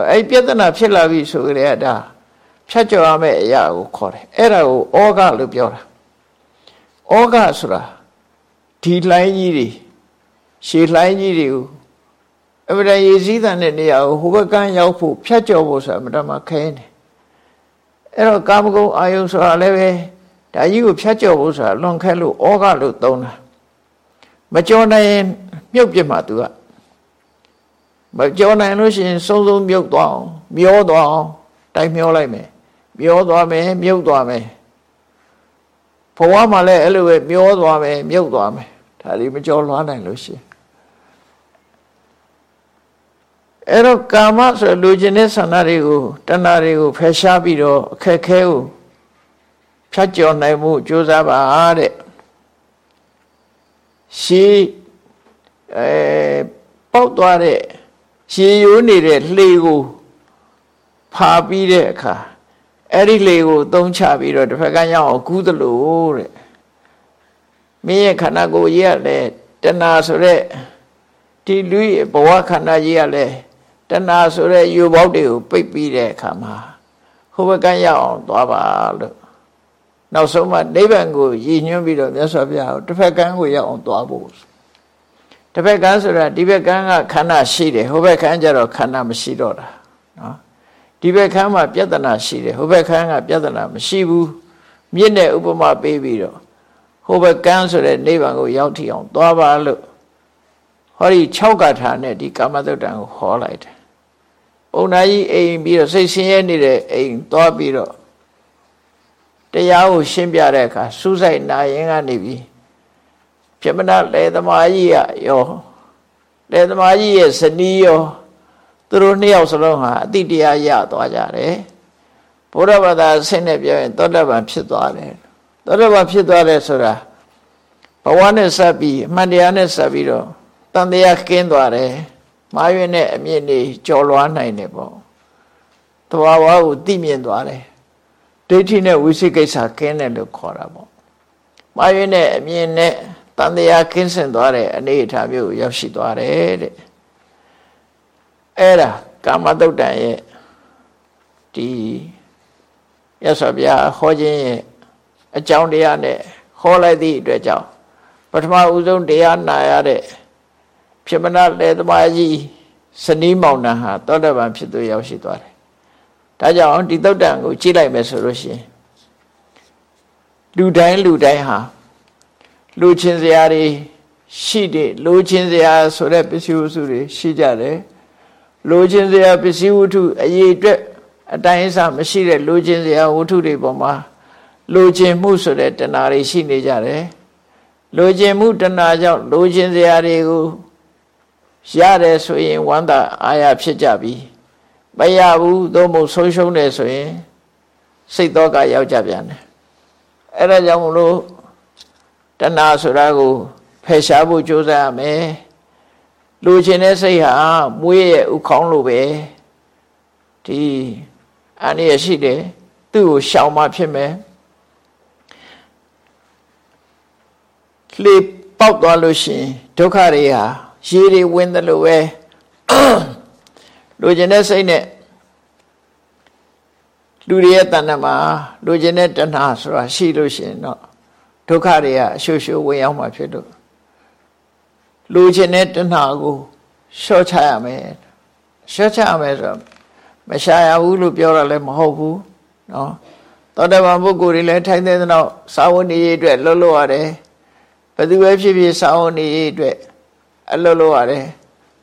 အဲ့ပြဿနာဖြစ်လာပြီဆိုကြတဲ့ဒါဖြတ်ကျော်ရမယ့်အရာကိုခေါ်တယ်အဲ့ဒါကိုဩဃလို့ပြောတာဩဃဆိုတာဒီလှိုင်းကြီးတွေရှည်လှိုင်းကြီးတွေကိုအမှန်တရည်စည်းတဲ့နေရာကိုဟိုဘက်ကန်းရောက်ဖို့ဖြတ်ကျော်ဖို့ဆိုတာအမှန်တမ်းခဲနေအဲ့တော့ကာမဂုဏ်အာယုဆိုတာလည်းပဲ ဒါကြီးကိုဖြတ်ကျော်ဖို့ဆိုတာလွန်ခဲလို့ဩဃလို့သုံးတာမကျော်နိုင်ရင်မြုပ်ပြမှာသူကမကျော်နိုင်လို့ရှိရင်စုံစုံမြုပ်သွားအောင်မျောသွားအောင်တိုက်မျောလိုက်မယ်မျောသွားမယ်မြုပ်သွားမယ်ဘဝမှာလည်းအဲ့လိုပဲမျောသွားမယ်မြုပ်သွားမယ်ဒါလေးမကျော်လွှားနိုင်လို့ရှိရင်အဲ့တော့ကာမဆိုလူကျင်တဲ့ဆန္ဒတွေကိုတဏှာတွေကိုဖယ်ရှားပြီးတော့အခက်ခဲကို ဖြတ်ကျော်နိုင်မှုကြိုးစားပါတဲ့ရှေးအဲပေါက်သွားတဲ့ရှေးရိုးနေတဲ့လှေကိုဖာပြီးတဲ့အခါအဲ့ဒီလေကိုသုံးချပြီးတော့တစ်ဖက်ကရောက်အောင်ကူးသလိုတဲ့မင်းရဲ့ခန္ဓာကိုယ်ကြီးကလည်းတဏှာဆိုတဲ့ဒီလူရဲ့ဘဝခန္ဓာကြီးကလည်းတဏှာဆိုတဲ့ယူပေါက်တွေကိုပိတ်ပြီးတဲ့အခါမှာဟိုဘက်ကရောက်အောင်သွားပါလို့ နောက်ဆုံးမှနိဗ္ဗာန်ကိုရည်ညွှန်းပြီးတော့မြတ်စွာဘုရားတစ်ဖက်ကန်းကိုရောက်အောင်သွားဖို့တစ်ဖက်ကန်းဆိုတာဒီဘက်ကန်းကခန္ဓာရှိတယ်ဟိုဘက်ကန်းကျတော့ခန္ဓာမရှိတော့တာနော်ဒီဘက်ကန်းမှာပြဿနာရှိတယ်ဟိုဘက်ကန်းကပြဿနာမရှိဘူးမြင့်တဲ့ဥပမာပေးပြီးတော့ဟိုဘက်ကန်းဆိုတဲ့နိဗ္ဗာန်ကိုရောက်ထီအောင်သွားပါလို့ဟောဒီ6ကထာနဲ့ဒီကာမသုတ်တံကိုဟောလိုက်တယ်ပုံနာကြီးအိမ်ပြီးတော့စိတ်ဆင်းရဲနေတဲ့အိမ်သွားပြီးတော့ တရားကိုရှင်းပြတဲ့အခါစူးစိုက်နာရင်ကနေပြီးပြမနာလေသမားကြီးရရောလေသမားကြီးရဲ့ဇနီးရောသူတို့နှစ်ယောက်စလုံးဟာအတိတရားရသွားကြတယ်ဘုရားဘာသာဆင်းနဲ့ပြောရင်သောတပန်ဖြစ်သွားတယ်သောတပန်ဖြစ်သွားတယ်ဆိုတာဘဝနဲ့ဆက်ပြီးအမှန်တရားနဲ့ဆက်ပြီးတော့တန်တရားကင်းသွားတယ်မာရွင်နဲ့အမြင့်နေကြော်လွားနိုင်တယ်ပေါ့တဘာဝကိုသိမြင်သွားတယ် ဒိဋ္ဌိနဲ့ဝိသိကိစ္စကင်းတယ်လို့ခေါ်တာပေါ့မာရွင်နဲ့အမြင့်နဲ့တန်တရားကင်းစင်သွားတဲ့အနေအထားမျိုးရောက်ရှိသွားတယ်တဲ့အဲ့ဒါကာမတုတ်တန်ရဲ့ဒီရသော်ဗျာဟောခြင်းရဲ့အကြောင်းတရားနဲ့ဟောလိုက်သည့်အတွက်ကြောင့်ပထမဦးဆုံးတရားနာရတဲ့ဖြစ်မနာလေသမားကြီးစနီးမောင်နှံဟာသောတပန်ဖြစ်သူရောက်ရှိသွားတယ်။ ဒါကြောင့်ဒီသုတ်တန်ကိုကြည့်လိုက်မယ်ဆိုလို့ရှိရင်လူတိုင်းလူတိုင်းဟာလူချင်းစရာတွေရှိတယ်လူချင်းစရာဆိုတဲ့ပစ္စည်းဝတ္ထုတွေရှိကြတယ်။လူချင်းစရာပစ္စည်းဝတ္ထုအရေးအတွက်အတိုင်းအဆမရှိတဲ့လူချင်းစရာဝတ္ထုတွေပေါ်မှာလူချင်းမှုဆိုတဲ့တဏှာတွေရှိနေကြတယ်။လူချင်းမှုတဏှာကြောင့်လူချင်းစရာတွေကိုရတယ်ဆိုရင်ဝမ်းသာအာရဖြစ်ကြပြီ မရဘူးသို့မဟုတ်ဆုံးရှုံးတယ်ဆိုရင်စိတ်တော့ကရောက်ကြပြန်တယ်အဲ့ဒါကြောင့်မလို့တဏှာဆိုတာကိုဖယ်ရှားဖို့ကြိုးစားရမယ်လူချင်းတဲ့စိတ်ဟာမွေးရဲ့ဥခေါင်းလိုပဲဒီအနည်းရှိတယ်သူ့ကိုရှောင်မှဖြစ်မယ်လေပေါက်သွားလို့ရှိရင်ဒုက္ခတွေဟာရေတွေဝင်တယ်လို့ပဲ လိုချင်တဲ့စိတ်နဲ့လူတွေရဲ့တဏ္ဍမှာလိုချင်တဲ့တဏ္ဍဆိုတာရှိလို့ရှိရင်တော့ဒုက္ခတွေကအရှုရှုဝင်ရောက်မှာဖြစ်လို့လိုချင်တဲ့တဏ္ဍကိုရှော့ချရမယ်ရှော့ချရမယ်ဆိုတော့မရှာရဘူးလို့ပြောတာလည်းမဟုတ်ဘူးနော်သောတပန်ပုဂ္ဂိုလ်တွေလည်းထိုင်တဲ့နောက်စာဝဏီရေးအတွက်လှုပ်လှုပ်ရတယ်ဘယ်သူပဲဖြစ်ဖြစ်စာဝဏီရေးအတွက်အလှုပ်လှုပ်ရတယ်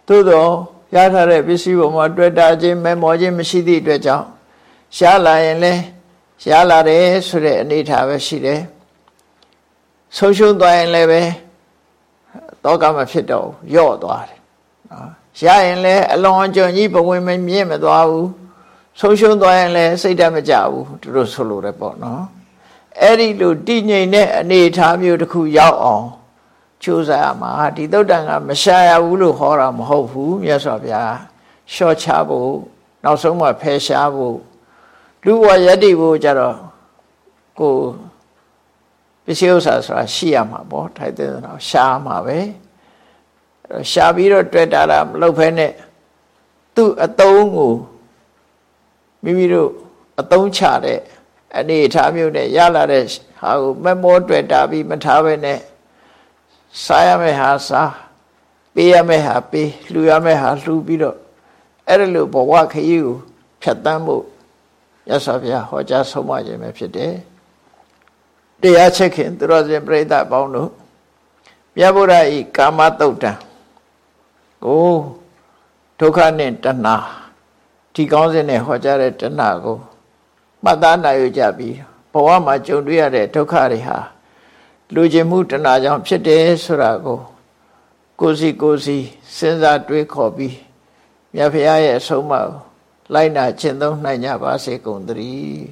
သို့တော့ ရထားတဲ့ပစ္စည်းပေါ်မှာတွေ့တာခြင်းမဲမောခြင်းမရှိသည့်အတွက်ကြောင့်ရှားလာရင်လည်းရှားလာတယ်ဆိုတဲ့အနေထားပဲရှိတယ်ဆုံးရှုံးသွားရင်လည်းပဲတောကမဖြစ်တော့ရော့သွားတယ်နော်ရရင်လည်းအလွန်အကျွံကြီးဘဝင်မမြင့်မသွားဘူးဆုံးရှုံးသွားရင်လည်းစိတ်ဓာတ်မကြဘူးသူတို့ဆိုလိုတယ်ပေါ့နော်အဲ့ဒီလိုတည်ငြိမ်တဲ့အနေအထားမျိုးတစ်ခုရောက်အောင် ကြိုးစားရမှာဒီသုတ်တန်ကမရှာရဘူးလို့ဟောတာမဟုတ်ဘူးမြတ်စွာဘုရားရှော့ချဖို့နောက်ဆုံးမှဖယ်ရှားဖို့လူဘဝယတ္တိဖို့ကြတော့ကိုပစ္စည်းဥစ္စာဆိုတာရှိရမှာပေါ့ထိုက်တဲ့တော့ရှားမှာပဲရှားပြီးတော့တွေ့တာတာမလုပ်ဖဲနဲ့သူ့အတုံးကိုမိမိတို့အတုံးချတဲ့အနေအထားမျိုးနဲ့ရလာတဲ့ဟာကိုမမောတွေ့တာပြီးမထားပဲနဲ့ စားရမယ့်ဟာစားပေးရမယ့်ဟာပေးလှူရမယ့်ဟာလှူပြီးတော့အဲ့ဒါလိုဘဝခရီးကိုဖြတ်တန်းဖို့ရသော်ဗျာဟောကြားဆုံးမခြင်းပဲဖြစ်တယ်တရားချက်ခင်သူတော်စင်ပြိဿပေါင်းတို့မြတ်ဗုဒ္ဓဤကာမတုတ်တံကိုဒုက္ခနဲ့တဏှာဒီကောင်းစဉ်နဲ့ဟောကြားတဲ့တဏှာကိုမှတ်သားနိုင်ရကြပြီးဘဝမှာကြုံတွေ့ရတဲ့ဒုက္ခတွေဟာ လူကျင်မှုတဏှာကြောင့်ဖြစ်တယ်ဆိုတာကိုကိုယ်စီကိုယ်စီစဉ်းစားတွေးခေါ်ပြီးမြတ်ဖရာရဲ့အဆုံးအမလိုက်နာကျင့်သုံးနိုင်ကြပါစေကုန်သတည်း